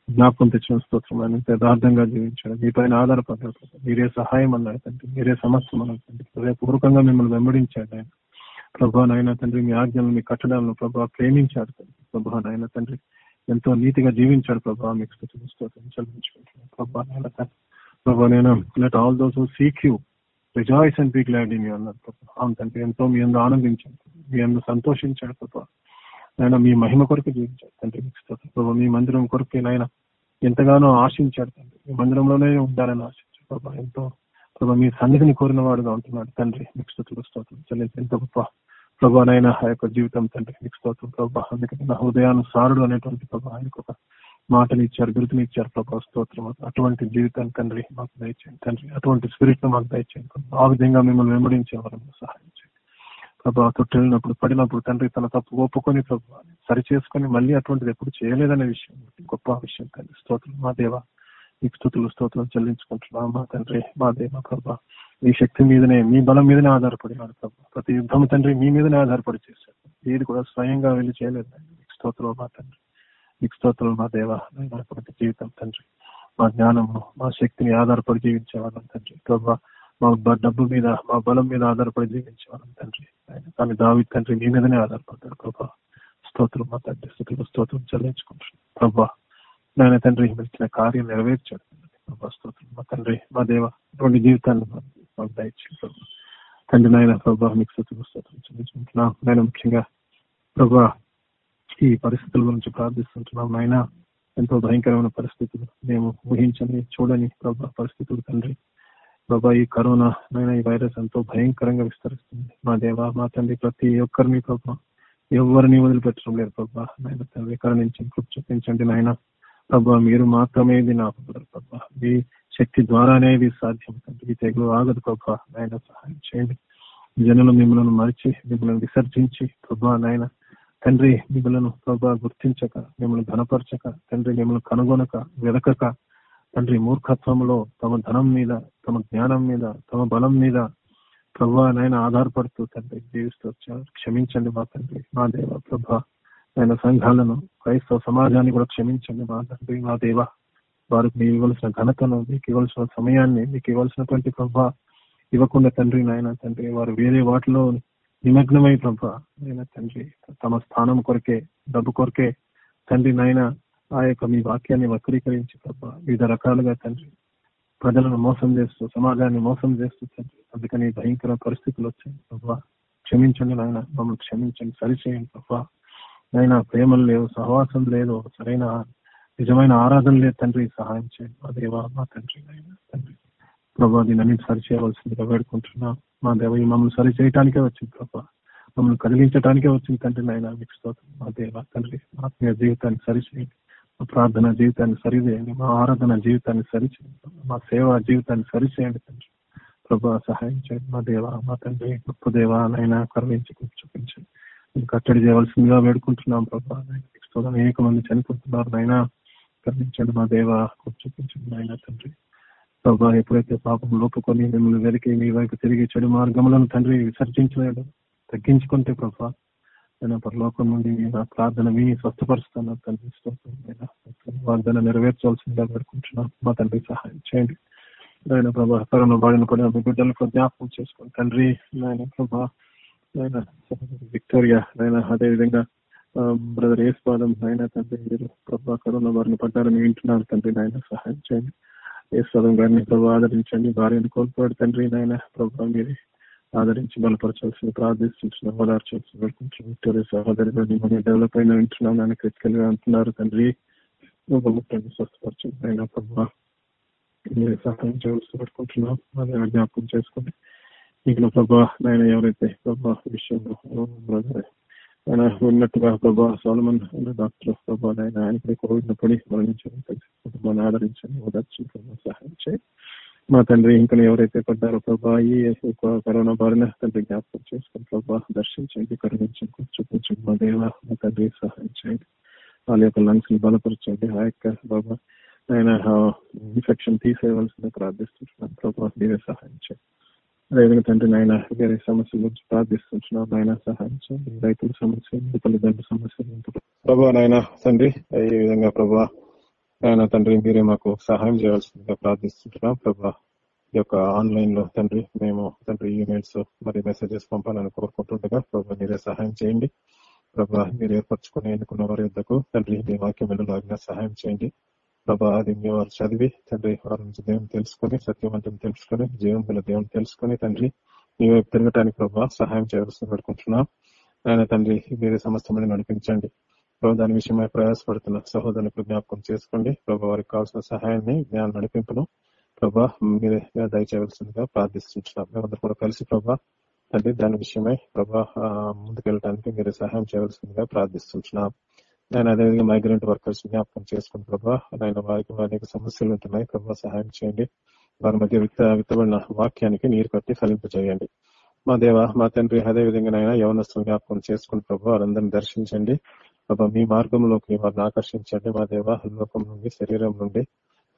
జ్ఞాపకం తెచ్చిన స్తోత్రం ఆయన యథార్థంగా జీవించడం మీ పైన ఆధారపడ్డాడు మీరే సహాయం అన్నారు తండ్రి మీరే సమస్తం అన్నారు తండ్రి. హృదయపూర్వకంగా మిమ్మల్ని వెంబడించాడు ఆయన. ప్రభా నాయన తండ్రి మీ ఆజ్ఞలను మీ కట్టడాలను ప్రభా ప్రేమించాడు తండ్రి. ప్రభా నాయన తండ్రి ఎంతో నీతిగా జీవించాడు ప్రభా మీకు స్తోత్రం చెల్లించుకుంటున్నాను. ప్రభా నాయన తండ్రి ప్రభా నేను let all those seek you rejoice and be glad in you అన్నారు ప్రభా అవును తండ్రి ఎంతో మీ అందరూ ఆనందించండి మీ అందరూ సంతోషించాడు ప్రభా ఆయన మీ మహిమ కొరకు జీవించాడు తండ్రి మీకు మీ మందిరం కొరకే నాయన ఎంతగానో ఆశించాడు తండ్రి. మీ మందిరంలోనే ఉండాలని ఆశించాడు ప్రభా ఎంతో. ప్రభా మీ సన్నిధిని కోరిన వాడుగా ఉంటున్నాడు తండ్రి మీకు స్థుతులు స్తోత్రం. చెల్లించి ఎంత గొప్ప ప్రభా నాయన ఆ యొక్క జీవితం తండ్రి మీకు స్తోత్రం ప్రభా. అందుకని నా హృదయానుసారుడు అనేటువంటి ప్రభా ఆయనకు ఒక మాటలు ఇచ్చారు గుర్తుని ఇచ్చారు ప్రభా స్తోత్రం అటువంటి జీవితాన్ని తండ్రి మాకు దయచేయండి. తండ్రి అటువంటి స్పిరిట్ను మాకు దయచేయండి ఆ విధంగా మిమ్మల్ని వెంబడించే వారు సహాయం ప్రభా తొట్టిల్లినప్పుడు పడినప్పుడు తండ్రి తన తప్పు ఒప్పుకొని ప్రభా సరి చేసుకొని మళ్ళీ అటువంటిది ఎప్పుడు చేయలేదనే విషయం గొప్ప విషయం తండ్రి. స్తోత్రం. మా దేవ మీకు స్థుతులు స్తోత్రం చెల్లించుకుంటున్నాం. మా తండ్రి మా దేవ ప్రభా మీ శక్తి మీదనే మీ బలం మీదనే ఆధారపడినాడు ప్రభా. ప్రతి యుద్ధం తండ్రి మీ మీదనే ఆధారపడి చేశాడు. ఏది కూడా స్వయంగా వెళ్ళి చేయలేదు స్తోత్రం మా తండ్రి. నీకు స్తోత్రం మా దేవ నాయనా, ప్రతి జీవితం తండ్రి. మా జ్ఞానము మా శక్తిని ఆధారపడి జీవించేవాళ్ళం తండ్రి. ప్రభా మా డబ్బు మీద మా బలం మీద ఆధారపడి జీవించేవాళ్ళం తండ్రి. కానీ దావి తండ్రి నీ మీదనే ఆధారపడతాడు ప్రభా. స్తోత్రం మా తండ్రి స్థుతులు స్తోత్రం చెల్లించుకుంటున్నాం. ప్రభా నాయన తండ్రి మీరు ఇచ్చిన కార్యం నెరవేర్చాడు ప్రభా. స్తోత్రం మా తండ్రి మా దేవ రెండు జీవితాన్ని మాకు ప్రభా. తండ్రి నాయన ప్రభా మీకు స్థుతులు స్తోత్రం చెల్లించుకుంటున్నాం. నేను ముఖ్యంగా ప్రభా ఈ పరిస్థితుల గురించి ప్రార్థిస్తుంటున్నాం నాయన. ఎంతో భయంకరమైన పరిస్థితులు మేము ఊహించని చూడని ప్రభా పరిస్థితులు తండ్రి. ప్రభా ఈ కరోనా నాయన ఈ వైరస్ ఎంతో భయంకరంగా విస్తరిస్తుంది. మా దేవ మా తండ్రి ప్రతి ఒక్కరిని ప్రభా ఎవరిని వదిలిపెట్టడం లేదు ప్రభా నాయన తండ్రి. కరుణించి కృప చూపించండి నాయన. ప్రభా మీరు మాత్రమే ఇది నాకు ప్రభా. మీ శక్తి ద్వారానే ఇది సాధ్యం తండ్రి. ఈ తెగులు ఆగదు ప్రభా నాయన సహాయం చేయండి. జనులు మిమ్మల్ని మరిచి మిమ్మల్ని విసర్జించి ప్రభా నాయన తండ్రి మిమ్మల్ని ప్రభా గుర్తించక మిమ్మల్ని ధనపరచక తండ్రి మిమ్మల్ని కనుగొనక వెదకక. తండ్రి మూర్ఖత్వంలో తమ ధనం మీద తమ జ్ఞానం మీద తమ బలం మీద ప్రభా నాయన ఆధారపడుతూ తండ్రి జీవిస్తూ వచ్చారు. క్షమించండి మా తండ్రి మా దేవ ప్రభా. ఆయన సంఘాలను క్రైస్తవ సమాజాన్ని కూడా క్షమించండి మా తండ్రి మా దేవ. వారికి మీకు ఇవ్వాల్సిన ఘనతను మీకు ఇవ్వాల్సిన సమయాన్ని మీకు ఇవ్వాల్సినటువంటి ప్రభా ఇవ్వకుండా తండ్రి నాయన తండ్రి వారు వేరే వాటిలో నిమగ్నమై ప్రభా నాయన తండ్రి తమ స్థానం కొరకే డబ్బు కొరకే తండ్రి నాయన ఆ యొక్క మీ వాక్యాన్ని వక్రీకరించి ప్రభా వివిధ రకాలుగా తండ్రి ప్రజలను మోసం చేస్తూ సమాజాన్ని మోసం చేస్తూ తండ్రి అందుకని భయంకర పరిస్థితులు వచ్చాయి ప్రభా. క్షమించండి నాయన మమ్మల్ని క్షమించండి సరిచేయండి ప్రభా. నాయన ప్రేమలు లేవు సహవాసం లేదు సరైన నిజమైన ఆరాధన లేదు తండ్రి సహాయం చేయండి మా దేవా మా తండ్రి నాయన తండ్రి. ప్రభా దీన్ని అన్నిటి సరి చేయవలసిందిగా వేడుకుంటున్నాం. మా దేవ ఈ మమ్మల్ని సరి చేయటానికే వచ్చింది గొప్ప మమ్మల్ని కదిలించడానికే వచ్చింది తండ్రి నాయన మీకు స్తోత్రం. మా దేవ తండ్రి ఆత్మీయ జీవితాన్ని సరిచేయండి మా ప్రార్థన జీవితాన్ని సరిచేయండి మా ఆరాధన జీవితాన్ని సరిచేయండి మా సేవా జీవితాన్ని సరిచేయండి తండ్రి. ప్రభా సహాయం చేయండి. మా దేవ మా తండ్రి గొప్ప దేవ నైనా కరుణించి చూపించండి. మీకు కట్టడి చేయవలసిందిగా వేడుకుంటున్నాం ప్రభా. అనేక మంది చనిపోతున్నారు నాయన. కరుణించండి మా దేవ చూపించండి నాయన తండ్రి. ప్రభా ఎప్పుడైతే పాపం లోపుకొని మిమ్మల్ని వెలికి మీ వైపు తిరిగి చెడు మార్గములను తండ్రి విసర్జించలేదు తగ్గించుకుంటే ప్రభా నేను పరలోకం నుండి నా ప్రార్థన విని స్వస్థపరుస్తాను. తండ్రి వాగ్దానం నెరవేర్చవలసిందిగా పెడుకుంటున్నాను మా తండ్రి సహాయం చేయండి. నాయన ప్రభా కరోనా బారిన పడిన మీ బిడ్డలకు జ్ఞాపకం చేసుకోండి తండ్రి నాయన ప్రభా నాయన విక్టోరియా నాయన అదేవిధంగా బ్రదర్ ఏస్పాదం నాయన తండ్రి మీరు ప్రభా కరోనా బారిన పడ్డారని వింటున్నారు తండ్రి నాయన సహాయం చేయండి. ఏస్పాదం గారిని ప్రభా ఆదరించండి. భార్యను కోల్పోయాడు తండ్రి నాయన ప్రభు మీరు ఆదరించి బలపరచాల్సింది ప్రార్థిస్తున్నాం ఓదార్చాల్సింది వేడుకుంటున్నాం సహోదరి మనం డెవలప్ అయిన వింటున్నాం. ఆయన క్రిటికల్గా అంటున్నారు తండ్రి. నువ్వు ముట్టండి స్వస్థపరచండి ఆయన ప్రభు మీరు సహాయం చేయవలసి పెట్టుకుంటున్నాం అదే జ్ఞాపకం చేసుకోండి ఇంకా ప్రభా నాయన ఎవరైతే ప్రభా విషయంలో బ్రదర్ ఆయన ఉన్నట్టుగా ప్రభా సోలమన్ డాక్టర్ ప్రభా ఆయన ఆయనకి కోవిడ్ పడి మరణించడం తెలిసి కుటుంబాన్ని ఆదరించండి ఓదార్చి ప్రభా సహాయం చేయి మా తండ్రి ఇంకా ఎవరైతే పడ్డారో ప్రభా ఈ కరోనా బారిన తండ్రి జ్ఞాపకం చేసుకుని ప్రభా దర్శించండి కరుణించండి చూపించండి మా దేవ మా తండ్రి సహాయం చేయండి వాళ్ళ యొక్క లంగ్స్ని బలపరచండి ఆ యొక్క బాబా ఆయన ఇన్ఫెక్షన్ తీసేయవలసింది ప్రార్థిస్తున్నాను ప్రభా మీరే సహాయం చేయండి అదేవిధంగా తండ్రి నాయన వేరే సమస్యల గురించి ప్రార్థిస్తున్నాం నాయన సహాయం రైతుల సమస్య తల్లిదండ్రుల సమస్యలు ప్రభా నాయన తండ్రి ఈ విధంగా ప్రభా నాయన తండ్రి మీరే మాకు సహాయం చేయాల్సిందిగా ప్రార్థిస్తున్నాం ప్రభా ఈ యొక్క ఆన్లైన్లో తండ్రి మేము తండ్రి ఈమెయిల్స్ మరి మెసేజెస్ పంపాలని కోరుకుంటుండగా ప్రభా మీరే సహాయం చేయండి. ప్రభా మీరు ఏర్పరచుకుని ఎన్నుకున్న వారి యొద్దకు తండ్రి మీ వాక్యం వెళ్ళలాగిన సహాయం చేయండి. ప్రభా అది మీ వారు చదివి తండ్రి వారి నుంచి దేవుని తెలుసుకొని సత్యవంతం తెలుసుకొని జీవం గల దేవుని తెలుసుకొని తండ్రి మీ వైపు తిరగటానికి ప్రభా సహాయం చేయవలసిన పెట్టుకుంటున్నాం ఆయన తండ్రి మీరే సమస్తమని నడిపించండి. ప్రభు దాని విషయమై ప్రయాసపడుతున్న సహోదరులకు జ్ఞాపకం చేసుకోండి. ప్రభావ వారికి కావాల్సిన సహాయాన్ని జ్ఞానం నడిపింపును ప్రభా మీరే దయచేయవలసిందిగా ప్రార్థిస్తుంటున్నాం. మేమందరూ కూడా కలిసి ప్రభా తండ్రి దాని విషయమై ప్రభా ముందుకెళ్ళటానికి మీరు సహాయం చేయవలసిందిగా ప్రార్థిస్తున్నాం నేను అదేవిధంగా మైగ్రెంట్ వర్కర్స్ జ్ఞాపకం చేసుకుని ప్రభా ఆయన వారికి అనేక సమస్యలు ఉంటున్నాయి. ప్రభా సహాయం చేయండి. వారి మధ్య విత్త విత్తబడిన వాక్యానికి నీరు కట్టి ఫలింపజేయండి మా దేవ మా తండ్రి అదే విధంగా నాయన యవనస్తులు జ్ఞాపకం చేసుకుని ప్రభా వారందరిని దర్శించండి. ప్రభా మీ మార్గంలోకి వారిని ఆకర్షించండి. మా దేవ లోకం నుండి శరీరం నుండి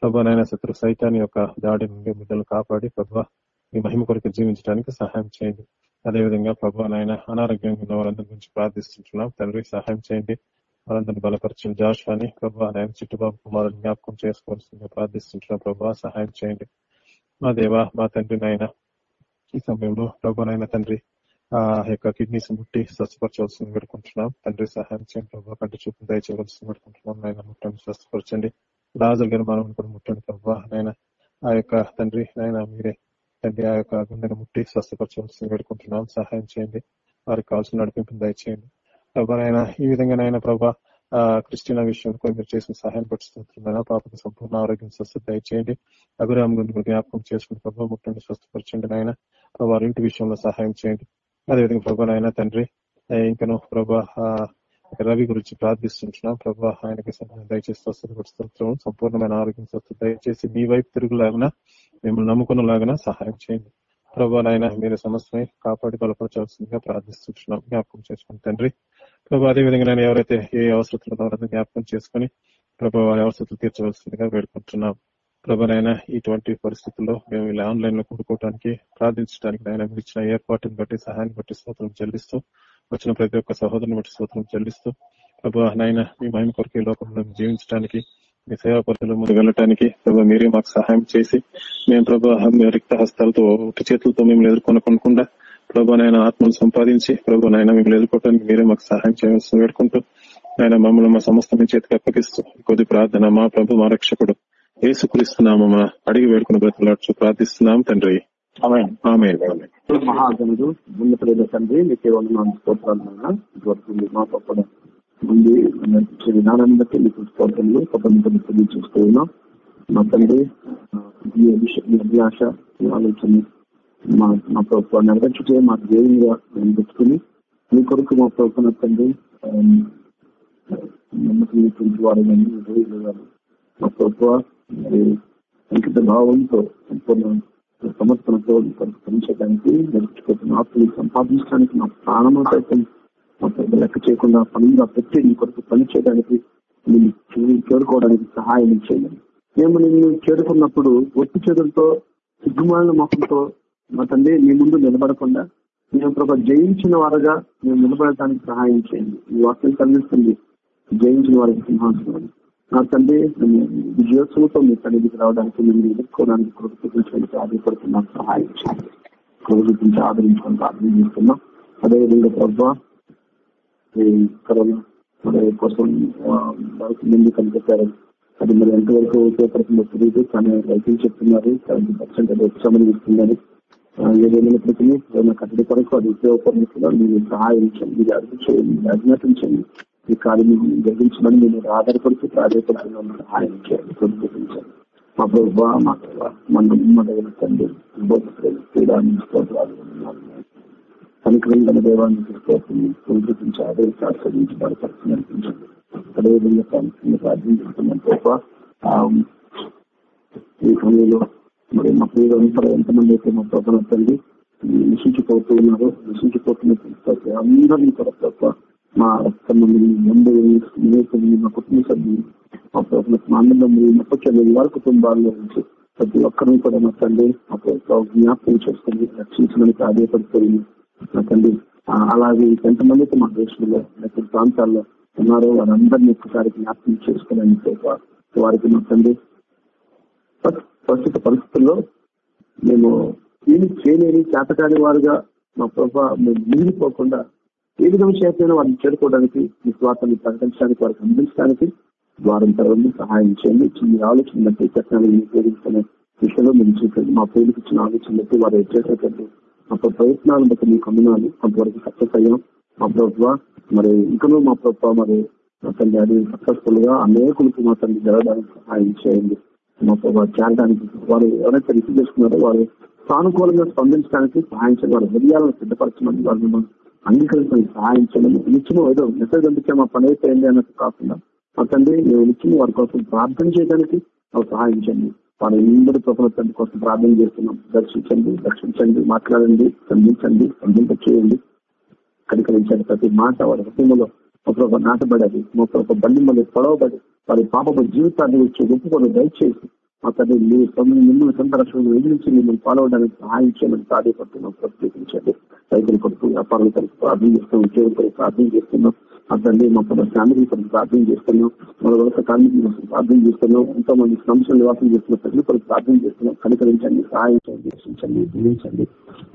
ప్రభా నాయన శత్రు సైతాన్ని యొక్క దాడి నుండి బిడ్డలు కాపాడి ప్రభా మీ మహిమ కొరకు జీవించడానికి సహాయం చేయండి. అదేవిధంగా ప్రభా నాయన అనారోగ్యంగా ఉన్న వారందరి గురించి ప్రార్థిస్తున్నాం తండ్రి సహాయం చేయండి. వాళ్ళందరినీ బలపరచండి జాషువాని ప్రభా నాయన చిట్టుబాబు కుమారుని జ్ఞాపకం చేసుకోవాల్సిందిగా ప్రార్థిస్తుంటున్నాం ప్రభా సహాయం చేయండి. మా దేవ మా తండ్రి నాయన ఈ సమయంలో ప్రభా నాయన తండ్రి ఆ యొక్క కిడ్నీస్ ముట్టి స్వస్థపరచవలసింది పెట్టుకుంటున్నాం తండ్రి సహాయం చేయండి ప్రభావ కంటి చూపు దయచేయవలసింది పెట్టుకుంటున్నాం నాయన ముట్టండి స్వస్థపరచండి. రాజుల గారు మనం కూడా ముట్టండి ప్రభా. నాయన ఆ యొక్క తండ్రి నాయన మీరే తండ్రి ఆ యొక్క గుండెను ముట్టి స్వస్థపరచవలసింది పెట్టుకుంటున్నాం సహాయం చేయండి. వారికి కావాల్సిన నడిపింపు దయచేయండి. ప్రభానైనా నాయన ఈ విధంగా నాయన ప్రభా ఆ క్రిస్టియన్ విషయంలో మీరు చేసిన సహాయం పట్టిస్తున్నాను పాపకు సంపూర్ణ ఆరోగ్యం స్వస్థత దయచేయండి. అభిరామ్ గురించి జ్ఞాపకం చేసుకుని ప్రభావ ముట్టండి స్వస్థపరచండి నాయన. వారి ఇంటి విషయంలో సహాయం చేయండి. అదేవిధంగా ప్రభా నాయన తండ్రి ఇంకను ప్రభా ఆ, రవి గురించి ప్రార్థిస్తుంటున్నాం. ప్రభా ఆయనకి దయచేసి స్వస్థత పడుతున్నాం సంపూర్ణమైన ఆరోగ్యం స్వస్థత దయచేసి మీ వైపు తిరుగులాగిన మిమ్మల్ని నమ్ముకున్నలాగా సహాయం చేయండి. ప్రభానైనా నాయన మీరు సమస్తమై కాపాడి బలపరచాల్సిందిగా ప్రార్థిస్తున్నాం జ్ఞాపకం చేసుకుని తండ్రి. ప్రభా అదే విధంగా నేను ఎవరైతే ఏ అవసరతలు ద్వారా జ్ఞాపకం చేసుకుని ప్రభా వారి అవసరతలు తీర్చవలసిందిగా వేడుకుంటున్నాం. ప్రభనైనా ఇటువంటి పరిస్థితుల్లో మేము ఇలా ఆన్లైన్లో కూడుకోవడానికి ప్రార్థించడానికి ఆయన మీరు ఇచ్చిన ఏర్పాటును బట్టి సహాయాన్ని బట్టి స్తోత్రం చెల్లిస్తూ వచ్చిన ప్రతి ఒక్క సహోదరుని బట్టి స్తోత్రం చెల్లిస్తూ ప్రభు నాయన మీ మహిమ కొరకు లోకంలో జీవించడానికి మీ సేవా పరిధిలో ముందు వెళ్ళటానికి ప్రభావ మీరే మాకు సహాయం చేసి మేము ప్రభావ మీ రిక్త హస్తాలతో ఒకటి చేతులతో మేము ఎదుర్కొనకుండా ప్రభా నాయన ఆత్మను సంపాదించి ప్రభా నాయన మేము ఎదుర్కోవడానికి మీరే మాకు సహాయం చేయవలసి వేడుకుంటూ ఆయన మమ్మల్ని మా సమస్త మీ చేతికి అప్పగిస్తూ కొద్ది ప్రార్థన మా ప్రభు మా రక్షకుడు ఏసుక్రీస్తున్నాము మన అడిగి వేడుకుని బ్రతలాడుచు ప్రార్థిస్తున్నాం తండ్రి. ఆమె ఆమె మహాగణుడు ఉన్నతుడైన తండ్రి నీకే వందనాలు స్తోత్రాలు మా గొప్ప ఉంది. నడిపించే విధానాన్ని బట్టి మీకు స్తోత్రములు కృతజ్ఞతలు తెలియజేస్తూ ఉన్నాం. మా తండ్రి ఈ అభిష- అభిలాష ఈ ఆలోచన మా మా ప్రభుత్వం నెరవేర్చుటే మా దేవునిగా మేము పెట్టుకుని మీ కొరకు మా ప్రభుత్వం తండ్రి ఆ, నమ్మకమైనటువంటి వారు కానీ దేవుడు మా ప్రభుత్వ అంకిత భావంతో సంపూర్ణ సమర్పణతో మీ కొరకు పనిచేయడానికి నడుచుకుంటున్న ఆస్తులు సంపాదించడానికి మా ప్రాణము సైతం లెక్క చేయకుండా పనులుగా పెట్టి మీ కొరకు పని చేయడానికి నేను చేరుకోవడానికి సహాయం చేయండి. మేము నిన్ను చేరుకున్నప్పుడు ఒట్టి చేతులతో సిగ్గుమాలిన మొహంతో మా తండ్రి మీ ముందు నిలబడకుండా మేము ఒక జయించిన వారుగా మేము నిలబడటానికి సహాయం చేయండి. ఈ వాక్యం కనిపిస్తుంది. జయించిన వారికి సింహాసనం. నా తండ్రి విజయోత్సవంతో మీ తండ్రికి రావడానికి మిమ్మల్ని ఎదుర్కోవడానికి కృతజ్ఞతలు ఆధారపడుతున్నాం సహాయం చేయండి. కృతజ్ఞత ఆదరించుకొని ప్రార్థన చేస్తున్నాం. అదేవిధంగా ప్రభావ కరోనా. కోసం ముందు కనిపెట్టారు. అది మరి ఎంతవరకు ఉపయోగపడుతుందో తెలియదు కానీ రైతులు చెప్తున్నారు సెవెంటీ పర్సెంట్ అది వచ్చామని ఇస్తున్నారు. ఏదైనప్పటికీ ఏదైనా కట్టడి కొరకు అది ఉపయోగపడినట్లుగా మీరు సహాయించండి మీరు అడుగు చేయండి మీరు అజ్ఞాతించండి ఈ కార్యం జరిగించమని మీరు ఆధారపడుతూ ప్రాధాన్యపడుతున్నాం సహాయం చేయండి కృతజ్ఞతించండి మా ప్రభావ మా మన నమ్మదగిన తండ్రి బోధకులు క్రీడాన్ని స్తోత్రాలు వందనాలు. కనికరం గల దేవాన్ని స్తోత్రం సంకృతించి ఆదరించి ఆస్వాదించి బలపరిచి నడిపించండి. అదేవిధంగా ప్రాముఖ్యంగా ప్రార్థించుకుంటున్నాం ప్రభావ ఈ సమయంలో మరి మా ప్రియులు ఎంతమంది అయితే మా ప్రభుత్వం తండ్రి విశించిపోతూ ఉన్నారు విశించిపోతున్న అందరినీ కూడా తప్ప మా రక్త మందిని ముందు మా కుటుంబ సభ్యులు మా ప్రభుత్వం మా అన్నదమ్ములు మా చెల్లెలు వారి కుటుంబాల్లో నుంచి ప్రతి ఒక్కరిని కూడా మా తండ్రి మా ప్రభుత్వం జ్ఞాపకం చేసుకుని రక్షించడానికి ప్రాధాయపడుతుంది తండ్రి అలాగే కొంతమందికి మా దేశంలో లేకపోతే ప్రాంతాల్లో ఉన్నారో వారందరినీ ఒక్కసారి జ్ఞాపకం చేసుకోవాలని వారికి మా తండ్రి ప్రస్తుత పరిస్థితుల్లో మేము ఏమి చేయలేని చేతకాని వారుగా మా ప్రభావ మేము మిగిలిపోకుండా ఏ విధంగా చేతనైనా వారిని చేరుకోవడానికి మీ స్వార్థాన్ని ప్రకటించడానికి వారికి అందించడానికి వారం తెరవండి సహాయం చేయండి. చిన్న ఆలోచన బట్టి టెక్నాలజీ ఉపయోగించుకునే విషయంలో మేము చూపండి మా పేరుకి ఇచ్చిన ఆలోచన బట్టి వారు చేసేటట్టు మా ప్రయత్నాలను బట్టి మీకు అందునాలు. కొంతవరకు సక్సెస్ అయ్యాం. మా ప్రభుత్వ మరి ఇంకనూ మా ప్రభుత్వ మరి అతని అది సక్సెస్ఫుల్గా అనేకులకి మా తల్లి జరగడానికి సహాయం చేయండి. మా ప్రభావ చేరడానికి వారు ఎవరైతే రిసీవ్ చేసుకున్నారో వారు సానుకూలంగా స్పందించడానికి సహాయం చేయాలి వారి హృదయాలను సిద్ధపరచమని వారు మిమ్మల్ని అంగీకరించడానికి సహాయం చేయమని నిత్యం ఏదో మెసేజ్ అందుకే మా పని అయిపోయింది అన్నట్టు కాకుండా మా తండ్రి మేము నిత్యం వారి కోసం ప్రార్థన చేయడానికి వారు సహాయం చేయండి. వారి అందరి ప్రభుత్వ తండ్రి కోసం ప్రార్థన చేస్తున్నాం. దర్శించండి రక్షించండి మాట్లాడండి స్పందించండి స్పందింప చేయండి. కనికరించండి. ప్రతి మాట వారి హృదయంలో ఒక నాటబడది. ఒక బండి మళ్ళీ పొడవబడి వారి పాప జీవితాన్ని వచ్చి ఒప్పుకొని దయచేసి మా తండ్రి మీరు తొమ్మిది మిమ్మల్ని సొంత రక్షణ ఎదిరించి మిమ్మల్ని ఫాలో అవడానికి సహాయం చేయమని ప్రాధాన్యపడుతున్నాం ప్రత్యేకించండి. రైతుల కొరకు వ్యాపారుల కొరకు ప్రార్థన చేస్తున్నాం ఉద్యోగుల కొరకు ప్రార్థన చేస్తున్నాం. అతన్ని మా తన ఫ్యామిలీ కొరకు ప్రార్థన చేస్తున్నాం. మన వలస కార్మికుల కోసం ప్రార్థన చేస్తున్నాం. ఎంతో మంది సంస్థలు నివాసం చేస్తున్న ప్రజల కొరకు ప్రార్థన చేస్తున్నాం. కనికరించండి సహాయం చేయండి రక్షించండి దీవించండి.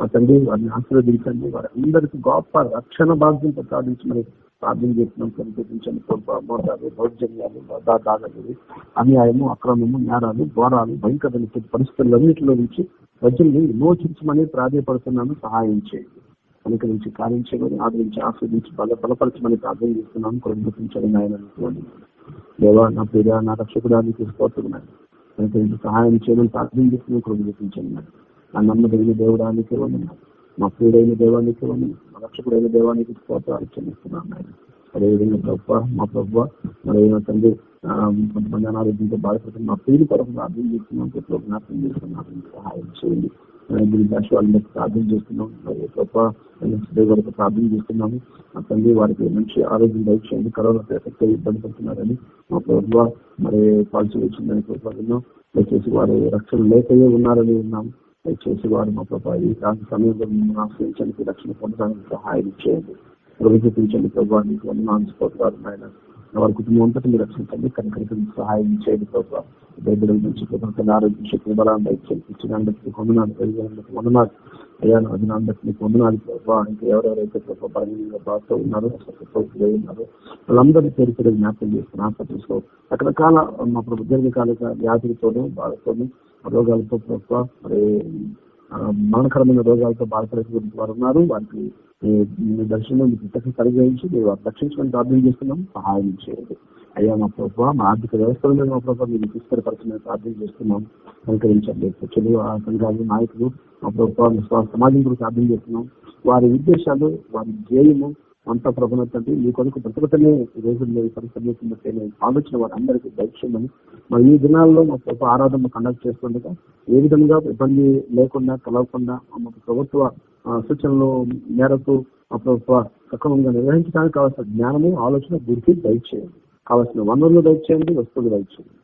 అతన్ని వారిని ఆశీర్వదించండి. వారందరికీ గొప్ప రక్షణ భాగ్యం సాధించమని ప్రార్థన చేస్తున్నాం. కనిపించండి మోటాలు దౌర్జన్యాలు దాదాలు అన్యాయము అక్రమము నేరాలు ఘోరాలు భయంకరమైన పరిస్థితులన్నింటిలో నుంచి ప్రజల్ని విమోచించమని ప్రాధాయపడుతున్నాను. సహాయం చేయండి. కనుక నుంచి కార్యం ఆదరించి ఆస్వాదించి బల బలపరచమని ప్రార్థన చేస్తున్నాను. కృతజ్ఞతించండి ఆయన దేవా నా ప్రియ నా రక్షకుడానికి తీసుకోతున్నాను కనుక సహాయం చేయమని ప్రార్థన చేస్తున్నాను. కృతజ్ఞతించండి నా నమ్మదగిన దేవుడానికి వందనాలు. మా ప్రియుడైన దేవానికి మా రక్షకుడైన దేవానికి స్తోత్రాలు చెల్లిస్తున్నాను ఆయన అదేవిధంగా ప్రభావ మా ప్రభావ మరేదైనా నా తండ్రి కొంతమంది అనారోగ్యంతో బాధపడుతున్న మా ప్రియులు కొరకు ప్రార్థన చేస్తున్నాం ఇప్పుడు జ్ఞాపకం చేస్తున్నాను సహాయం చేయండి. దీని భాష వాళ్ళని ప్రార్థన చేస్తున్నాం. మరి గొప్ప వరకు ప్రార్థన చేస్తున్నాము. మా తండ్రి వారికి మంచి ఆరోగ్యం దయచేయండి. కరోనా ఎఫెక్ట్ ఇబ్బంది పడుతున్నారని మా ప్రభుత్వ మరి పాలసీ వచ్చిందని కోరుకుంటున్నాం దయచేసి వారు రక్షణ లేకయే ఉన్నారని ఉన్నాము దయచేసి వారు మా ప్రభావ ఈ కాంతి సమయంలో మిమ్మల్ని ఆశ్రయించడానికి రక్షణ పొందడానికి సహాయం చేయండి ప్రవేశించండి ప్రభావ నీకు వందనాలు స్తోత్రాలు వారి కుటుంబం అంతటి మీరు రక్షించండి. కనుక సహాయం చేయండి ప్రభావ బైబిల్ నుంచి ప్రభుత్వ ఆరోగ్య శక్తి బలాన్ని ఇచ్చినందుకు వందనాలు కలిగినందుకు వందనాలు అయ్యా అదినందుకు మీకు వందనాలు ప్రభావ ఇంకా ఎవరెవరైతే ప్రభావ బలహీనంగా బాధతో ఉన్నారో అసలు ఉన్నారు వాళ్ళందరినీ పేరు పేరు జ్ఞాపకం చేస్తున్న ఆసుపత్రిలో రకరకాల మా ప్రభు దీర్ఘకాలిక వ్యాధులతోనూ బాధతోనూ రోగాలతో ప్రభావ మరి మరణకరమైన రోగాలతో బాధపడే గురించి వారు ఉన్నారు. వారికి మీ మీ దర్శనం మీకు కలిగించి మీరు వారిని ప్రార్థన చేస్తున్నాం సహాయం చేయండి. అయ్యా మా ప్రభావ మా ఆర్థిక వ్యవస్థల మా ప్రభావ మీరు తీసుకెళ్ళపరచమని ప్రార్థన చేస్తున్నాం అనుకరించండి చెడు సంఘాలు నాయకులు మా ప్రభుత్వ సమాజం గురించి ప్రార్థన చేస్తున్నాం. వారి ఉద్దేశాలు వారి ధ్యేయము అంత ప్రభుత్వంటే మీ కొరకు బ్రతకటమే ఈ రోజుల్లో ఈ ఆలోచన వారందరికీ అందరికీ మరి ఈ దినాల్లో మా ప్రభు ఆరాధన కండక్ట్ చేస్తుండగా ఏ విధంగా ఇబ్బంది లేకుండా కలవకుండా మాకు ప్రభుత్వ సూచనలు మేరకు మా ప్రభుత్వ సక్రమంగా నిర్వహించడానికి కావాల్సిన జ్ఞానము ఆలోచన గురికి దయచేయండి కావాల్సిన వనరులు దయచేయండి వస్తువులు దయచేయండి.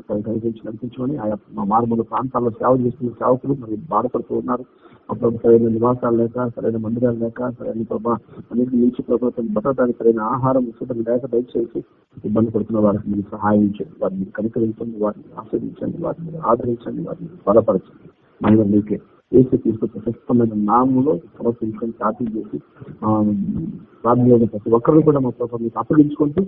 కనిపించి కనిపించమని ఆయా మా మారుమూల ప్రాంతాల్లో సేవ చేస్తున్న సేవకులు మరి బాధపడుతూ ఉన్నారు. అప్పుడు సరైన నివాసాలు లేక సరైన మందిరాలు లేక సరైన ప్రభా అనేది మించి ప్రభుత్వం భద్రతానికి సరైన ఆహారం విశుద్ధం లేక దయచేసి ఇబ్బంది పడుతున్న వారికి మీరు సహాయం చేయండి. వారిని కనికరించండి వారిని ఆస్వాదించండి వారిని మీరు ఆదరించండి వారిని మీరు బలపరచండి. మహిళ మీకే. ఏసీ తీసుకు ప్రశస్తమైన నామంలో సమర్పించుకొని ప్రార్థన చేసి ఉన్న ప్రతి ఒక్కరిని కూడా మా ప్రభావ మీకు అప్పగించుకుంటూ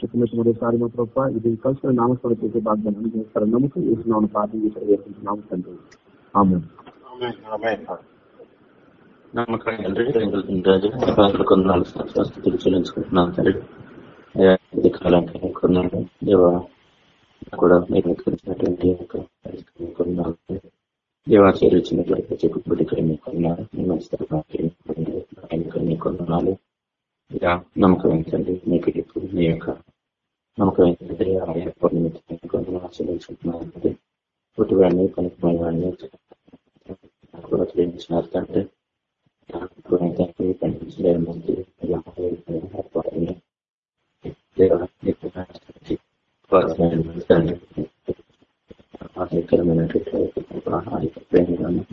చెప్పినట్టు మరోసారి మా ప్రభావ ఇది కలిసిన నామస్వరం చేసే బాధ్యత అనుభవిస్తారని నమ్ముతూ వేసిన ప్రార్థన చేసి వేసుకుంటున్నాము తండ్రి. ఆమె నమ్మకం తండ్రి. కొన్నాళ్ళు స్వస్థతలు చెల్లించుకుంటున్నాం తండ్రి. అయ్యా, ఇది కాలానికి కొన్నాళ్ళు దేవా కూడా మీరు యొక్క పరిస్థితిని కొన్నాళ్ళు దేవా చేరించినట్లయితే చెప్పుబడికై మీకు కొన్నారు మీ మంచి తరఫున నమ్మకం ఏంటండి మీకు ఇప్పుడు మీ యొక్క నమ్మకం ఏంటంటే ఆ యొక్క నిమిత్తం కొంత ఆశ్రయించుకుంటున్నాను తండ్రి పుట్టి వాడిని పనికి వాడిని కూడా ప్రేమించినారు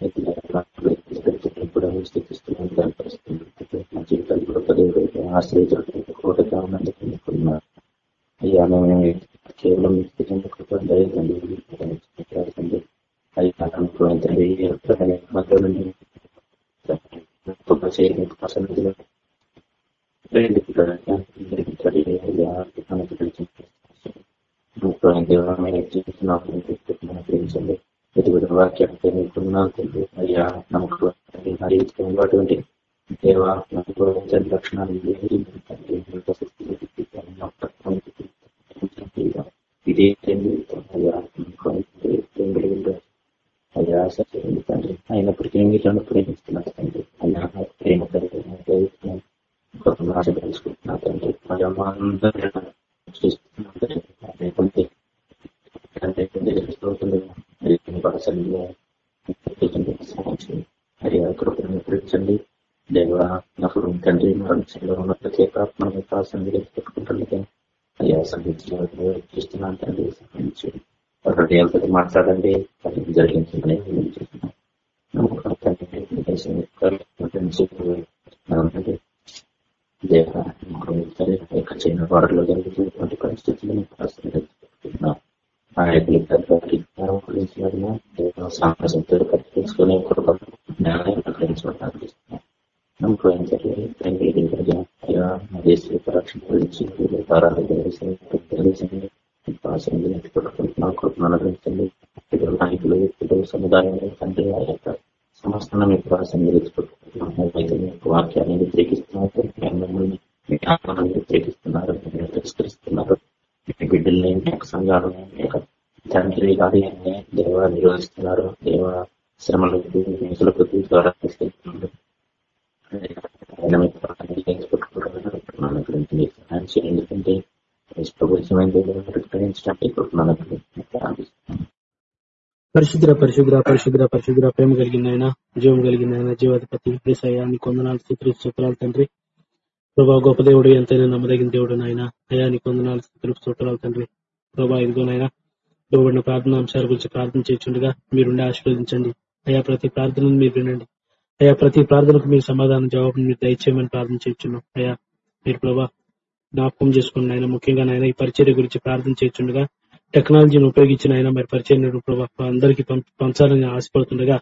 తండ్రి అయ్యా మేము కేవలం దయకండి అయ్యా అనుకోండి మధ్యలో గొప్ప చేయడం అసలు ఎదుగుడు వాక్యానికి మీకున్నది అయ్యా నమ్మకం అటువంటి దేవా నమ్మకం లక్షణాలు ఇదే అయ్యా నమ్మకం అయ్యా సత్యం తండ్రి అయినప్పటికీ మీతో ప్రేమిస్తున్నారు తండ్రి అయ్యా ప్రేమ కలిగిన ఆశ తెలుసుకుంటున్నా తండ్రి మరి అమ్మ అందరూ చూస్తున్నాం లేకుంటే మరి అక్కడ ప్రేమించండి దేవా నాకు తండ్రి మరణంలో ఉన్న ప్రతి ఆత్మ వికాసాన్ని పెట్టుకుంటుంది అయ్యా సంధించడం చూస్తున్నాను తండ్రి సంధించి హృదయాలతో మాట్లాడండి అది జరిగించమని నేను చెప్తున్నాను. దేవ నమ్మకం సరే వారిలో జరుగుతున్నటువంటి పరిస్థితులను పరిశీలిస్తున్నాం ఆ యొక్క సామరస్యంతో పరిశీలించుకునే కృప జ్ఞానాన్ని ప్రకటించడం ప్రార్థిస్తున్నాం నమ్మకం ఏం జరిగింది? అయ్యా మా దేశ రక్షణ గురించి తరాలు తెలిసింది పెట్టుకుంటున్నాం కృపను అనుగ్రహించండి ఇతర నాయకులు ఇతర సముదాయాలు తండ్రి ఆ యొక్క సమస్తను మీకు ప్రాసం పెట్టుకుంటున్నాం అయితే మీకు వాక్యాన్ని వ్యతిరేకిస్తున్నారు మిమ్మల్ని మీ ఆత్మను వ్యతిరేకిస్తున్నారు మీరు తిరస్కరిస్తున్నారు మీ బిడ్డల్ని మీ యొక్క సంఘాలను మీ యొక్క తండ్రి కార్యాన్ని దేవ నిర్వహిస్తున్నారు. దేవ శ్రమలకు హింసలకు ద్వారా తీసుకెళ్తున్నారు. సహాయం చేయండి. ఎందుకంటే పరిశుద్ర పరిశుద్ర పరిశుద్ర పరిశుద్ర ప్రేమ కలిగిందైనా జీవం కలిగిందైనా జీవాధిపతి దేశాయ కొందనాలు స్థితులు సూత్రాలు తండ్రి. ప్రభా గొప్ప దేవుడు ఎంతైనా నమ్మదగిన దేవుడు నాయన. అయా నీ కొందనాలు స్థితులు సూత్రాలు తండ్రి. ప్రభా ఇదిగోనైనా ఇవ్వబడిన ప్రార్థన అంశాల గురించి ప్రార్థన చేస్తుండగా మీరుండి ఆశీర్వదించండి. అయా ప్రతి ప్రార్థనను మీరు వినండి. అయా ప్రతి ప్రార్థనకు మీరు సమాధానం జవాబును మీరు దయచేయమని ప్రార్థన చేస్తున్నాం అయా మీరు ప్రభా జ్ఞాపకం చేసుకుని ఆయన ముఖ్యంగా నాయన ఈ పరిచర్య గురించి ప్రార్థన చేస్తుండగా టెక్నాలజీని ఉపయోగించిన ఆయన మరి పరిచయం ప్రభావ అందరికీ పంచాలని ఆశపడుతుండగా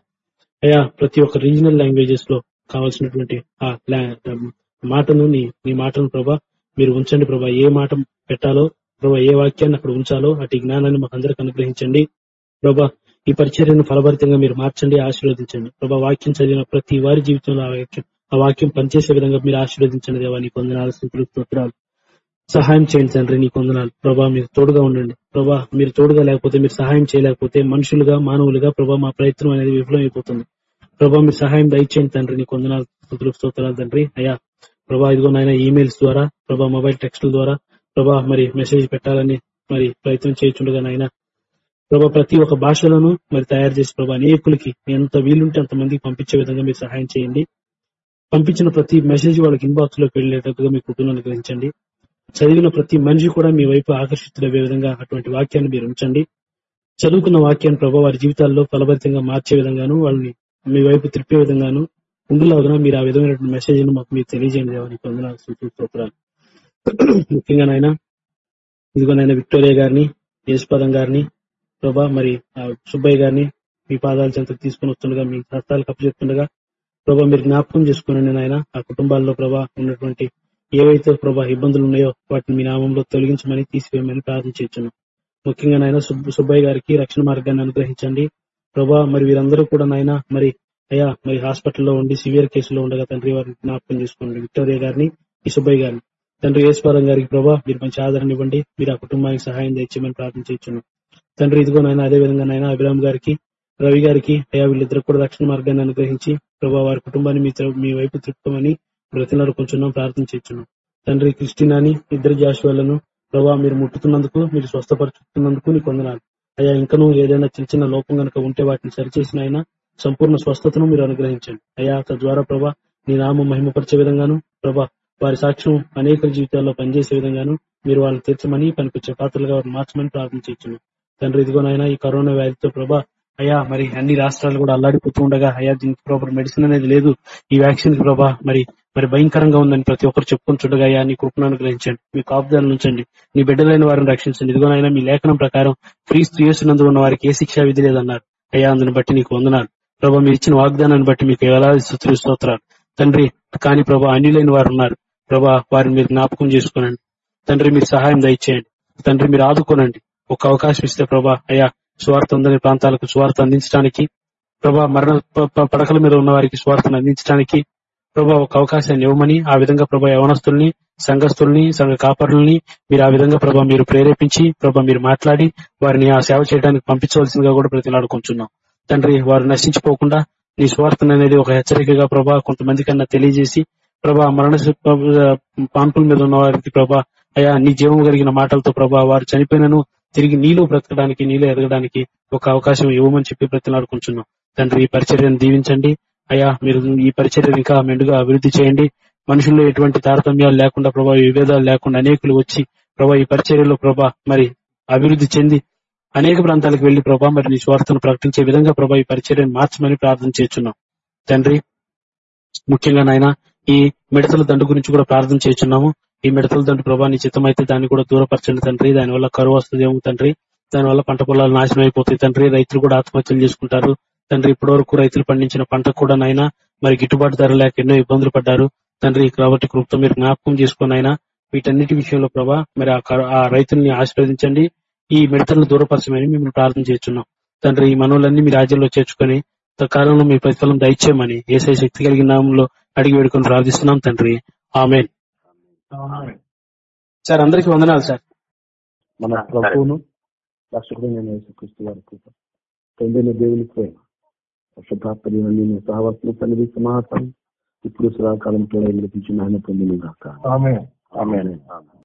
అయా ప్రతి ఒక్క రీజనల్ లాంగ్వేజెస్లో కావాల్సినటువంటి ఆ మాటను నీ నీ మాటను ప్రభా మీరు ఉంచండి ప్రభా. ఏ మాట పెట్టాలో ప్రభా ఏ వాక్యాన్ని అక్కడ ఉంచాలో అటు జ్ఞానాన్ని మాకు అందరికి అనుగ్రహించండి. ప్రభా ఈ పరిచర్యను ఫలభరితంగా మీరు మార్చండి ఆశీర్వదించండి. ప్రభా వాక్యం చదివిన ప్రతి వారి జీవితంలో ఆ వాక్యం ఆ వాక్యం పనిచేసే విధంగా మీరు ఆశీర్వదించండి దేవా. నీ కొందనాలు స్థితులు స్తోత్రాలు. సహాయం చేయండి తండ్రి నీ కొందనాలు. ప్రభా మీరు తోడుగా ఉండండి. ప్రభా మీరు తోడుగా లేకపోతే మీరు సహాయం చేయలేకపోతే మనుషులుగా మానవులుగా ప్రభా మా ప్రయత్నం అనేది విఫలమైపోతుంది. ప్రభా మీరు సహాయం దయచేయండి తండ్రి నీ కొందనాలు స్థుతులు స్తోత్రాలు తండ్రి. అయ్యా ప్రభా ఇదిగో నాయన ఈమెయిల్స్ ద్వారా ప్రభా మొబైల్ టెక్స్ట్ ద్వారా ప్రభా మరి మెసేజ్ పెట్టాలని మరి ప్రయత్నం చేయించుండగా నాయన. ప్రభా ప్రతి ఒక్క భాషలను మరి తయారు చేసి ప్రభా అనేకులకి ఎంత వీలుంటే అంత మందికి పంపించే విధంగా మీరు సహాయం చేయండి. పంపించిన ప్రతి మెసేజ్ వాళ్ళకి ఇన్బాక్స్లోకి వెళ్ళేటట్టుగా మీ కుటుంబం గ్రహించండి. చదివిన ప్రతి మనిషి కూడా మీ వైపు ఆకర్షితులయ్యే విధంగా అటువంటి వాక్యాన్ని మీరు ఉంచండి. చదువుకున్న వాక్యాన్ని ప్రభావ వారి జీవితాల్లో ఫలభరితంగా మార్చే విధంగాను వాళ్ళని మీ వైపు త్రిప్పే విధంగాను ఉండులాగా మీరు ఆ విధమైనటువంటి మెసేజ్ను మాకు మీరు తెలియజేయండి దేవా నీకు వందనాలు, ముఖ్యంగా నాయన ఇదిగో నాయన విక్టోరియా గారిని యేసుపదం గారిని ప్రభా మరి ఆ సుబ్బయ్య గారిని మీ పాదాల చెంత తీసుకుని వస్తుండగా మీ హస్తాలకు అప్పచెప్తుండగా ప్రభా మీరు జ్ఞాపకం చేసుకోనండి నాయన ఆ కుటుంబాల్లో ప్రభా ఉన్నటువంటి ఏవైతే ప్రభా ఇబ్బందులు ఉన్నాయో వాటిని మీ నామంలో తొలగించమని తీసివేయమని ప్రార్థన ముఖ్యంగా నాయన సుబ్బయ్య గారికి రక్షణ మార్గాన్ని అనుగ్రహించండి. ప్రభా మరి వీరందరూ కూడా నాయన మరి అయ్యా మరి హాస్పిటల్లో ఉండి సివియర్ కేసులో ఉండగా తండ్రి వారిని జ్ఞాపకం చేసుకోండి. విక్టోరియా గారిని ఈ సుబ్బయ్య గారిని. తండ్రి యేసుపాదం గారికి ప్రభా మీరు మంచి ఆదరణ ఇవ్వండి మీరు ఆ కుటుంబానికి సహాయం తెచ్చేయమని ప్రార్థన తండ్రి ఇదిగో నాయన అదే విధంగా నాయన అభిరామ్ గారికి రవి గారికి అయ్యా వీళ్ళిద్దరు కూడా రక్షణ మార్గాన్ని అనుగ్రహించి ప్రభా వారి కుటుంబాన్ని మీ మీ వైపు తిప్పమని బ్రతిలాడు కొంచెం ప్రార్థన చేస్తున్నాం. తండ్రి క్రిస్టినాని ఇద్దరు జాషువాలను ప్రభా మీరు ముట్టుతున్నందుకు మీరు స్వస్థపరుచుతున్నందుకు నీకు వందనాలు అయ్యా ఇంకనూ ఏదైనా చిన్న చిన్న లోపం గనుక ఉంటే వాటిని సరిచేసిన ఆయన సంపూర్ణ స్వస్థతను మీరు అనుగ్రహించండి. అయ్యా తద్వారా ప్రభా నీ నామం మహిమపరిచే విధంగాను ప్రభా వారి సాక్ష్యం అనేక జీవితాల్లో పనిచేసే విధంగాను మీరు వాళ్ళని తీర్చమని పనికొచ్చే పాత్రలుగా వారిని మార్చమని ప్రార్థన తండ్రి ఇదిగోనైనా ఈ కరోనా వ్యాధితో ప్రభా అయ్యా మరి అన్ని రాష్ట్రాలు కూడా అల్లాడిపోతూ ఉండగా అయ్యా దీనికి ప్రాపర్ మెడిసిన్ అనేది లేదు. ఈ వ్యాక్సిన్కి ప్రభా మరి మరి భయంకరంగా ఉందని ప్రతి ఒక్కరు చెప్పుకుంటుండగా అయ్యా నీ కృపను అనుగ్రహించండి. మీ కాపుదాలు ఉంచండి. నీ బిడ్డలైన వారిని రక్షించండి. ఇదిగోనైనా మీ లేఖనం ప్రకారం ఫ్రీ యేసునందు ఉన్న వారికి ఏ శిక్షా విధి లేదన్నారు. అయ్యా అందుని బట్టి నీకు వందనాలు. ప్రభా మీరు ఇచ్చిన వాగ్దానాన్ని బట్టి మీకు ఎలా స్తుతులు స్తోత్రాలు. తండ్రి కానీ ప్రభా అన్యులైన వారు ఉన్నారు. ప్రభా వారిని మీరు జ్ఞాపకం చేసుకోనండి. తండ్రి మీరు సహాయం దయచేయండి. తండ్రి మీరు ఆదుకోనండి. ఒక అవకాశం ఇస్తే ప్రభా అయ్యా స్వార్థ ఉందని ప్రాంతాలకు స్వార్థ అందించడానికి ప్రభా మరణ పడకల మీద ఉన్న వారికి స్వార్థను అందించడానికి ప్రభా ఒక అవకాశాన్ని ఇవ్వమని ఆ విధంగా ప్రభా యవనస్తుల్ని సంఘస్థుల్ని సంఘ కాపరుల్ని మీరు ఆ విధంగా ప్రభా మీరు ప్రేరేపించి ప్రభా మీరు మాట్లాడి వారిని ఆ సేవ చేయడానికి పంపించవలసిందిగా కూడా ప్రతిలాడుకుంటున్నాం తండ్రి వారు నశించిపోకుండా నీ స్వార్థం అనేది ఒక హెచ్చరికగా ప్రభా కొంతమంది కన్నా తెలియజేసి ప్రభా మరణ పాన్పుల మీద ఉన్న వారికి ప్రభా అయా నీ జీవం కలిగిన మాటలతో ప్రభా వారు చనిపోయినను తిరిగి నీలో బ్రతకడానికి నీలో ఎదగడానికి ఒక అవకాశం ఇవ్వమని చెప్పి బ్రతిలాడుకుంటున్నాం. తండ్రి ఈ పరిచర్యను దీవించండి. అయ్యా మీరు ఈ పరిచర్యను ఇంకా మెండుగా అభివృద్ధి చేయండి. మనుషుల్లో ఎటువంటి తారతమ్యాలు లేకుండా ప్రభా విభేదాలు లేకుండా అనేకులు వచ్చి ప్రభా ఈ పరిచర్యలో ప్రభా మరి అభివృద్ధి చెంది అనేక ప్రాంతాలకు వెళ్ళి ప్రభా మరి నీ స్వార్థను ప్రకటించే విధంగా ప్రభా ఈ పరిచర్యను మార్చమని ప్రార్థన చేస్తున్నాం. తండ్రి ముఖ్యంగా నాయన ఈ మిడతల దండు గురించి కూడా ప్రార్థన చేస్తున్నాము. ఈ మిడతల దండు ప్రభా నీ చిత్తం అయితే దాన్ని కూడా దూరపరచండి తండ్రి. దానివల్ల కరువు వస్తుందేమో తండ్రి. దానివల్ల పంట పొలాలు నాశనం అయిపోతాయి తండ్రి. రైతులు కూడా ఆత్మహత్యలు చేసుకుంటారు. తండ్రి ఇప్పటి వరకు రైతులు పండించిన పంట కూడా నాయన మరి గిట్టుబాటు ధర లేక ఎన్నో ఇబ్బందులు పడ్డారు. తండ్రి కాబట్టి కృప్తో మీరు జ్ఞాపకం చేసుకుని అయినా వీటన్నిటి విషయంలో ప్రభా మరి ఆ ఆ రైతుల్ని ఆశీర్వదించండి. ఈ మిడతలను దూరపరచమని మేము ప్రార్థన చేస్తున్నాం. తండ్రి ఈ మనవులన్నీ మీ రాజ్యంలో చేర్చుకొని కాలంలో మీ ప్రతిఫలం దయచేయమని ఏసై శక్తి కలిగిన నామంలో అడిగి వేడుకొని ప్రార్థిస్తున్నాం తండ్రి. ఆమెన్. సార్ అందరికి వందనాలు సార్. మన ప్రభువును రక్షకుడైన యేసుక్రీస్తు వారి కృప తండ్రి దేవుని ప్రేమ శుద్ధాత్మ సహవర్తులు తల్లి సమాసం ఇప్పుడు సదాకాలం కూడా నడిపించిన ఆయన పొందిన ఆమె ఆమె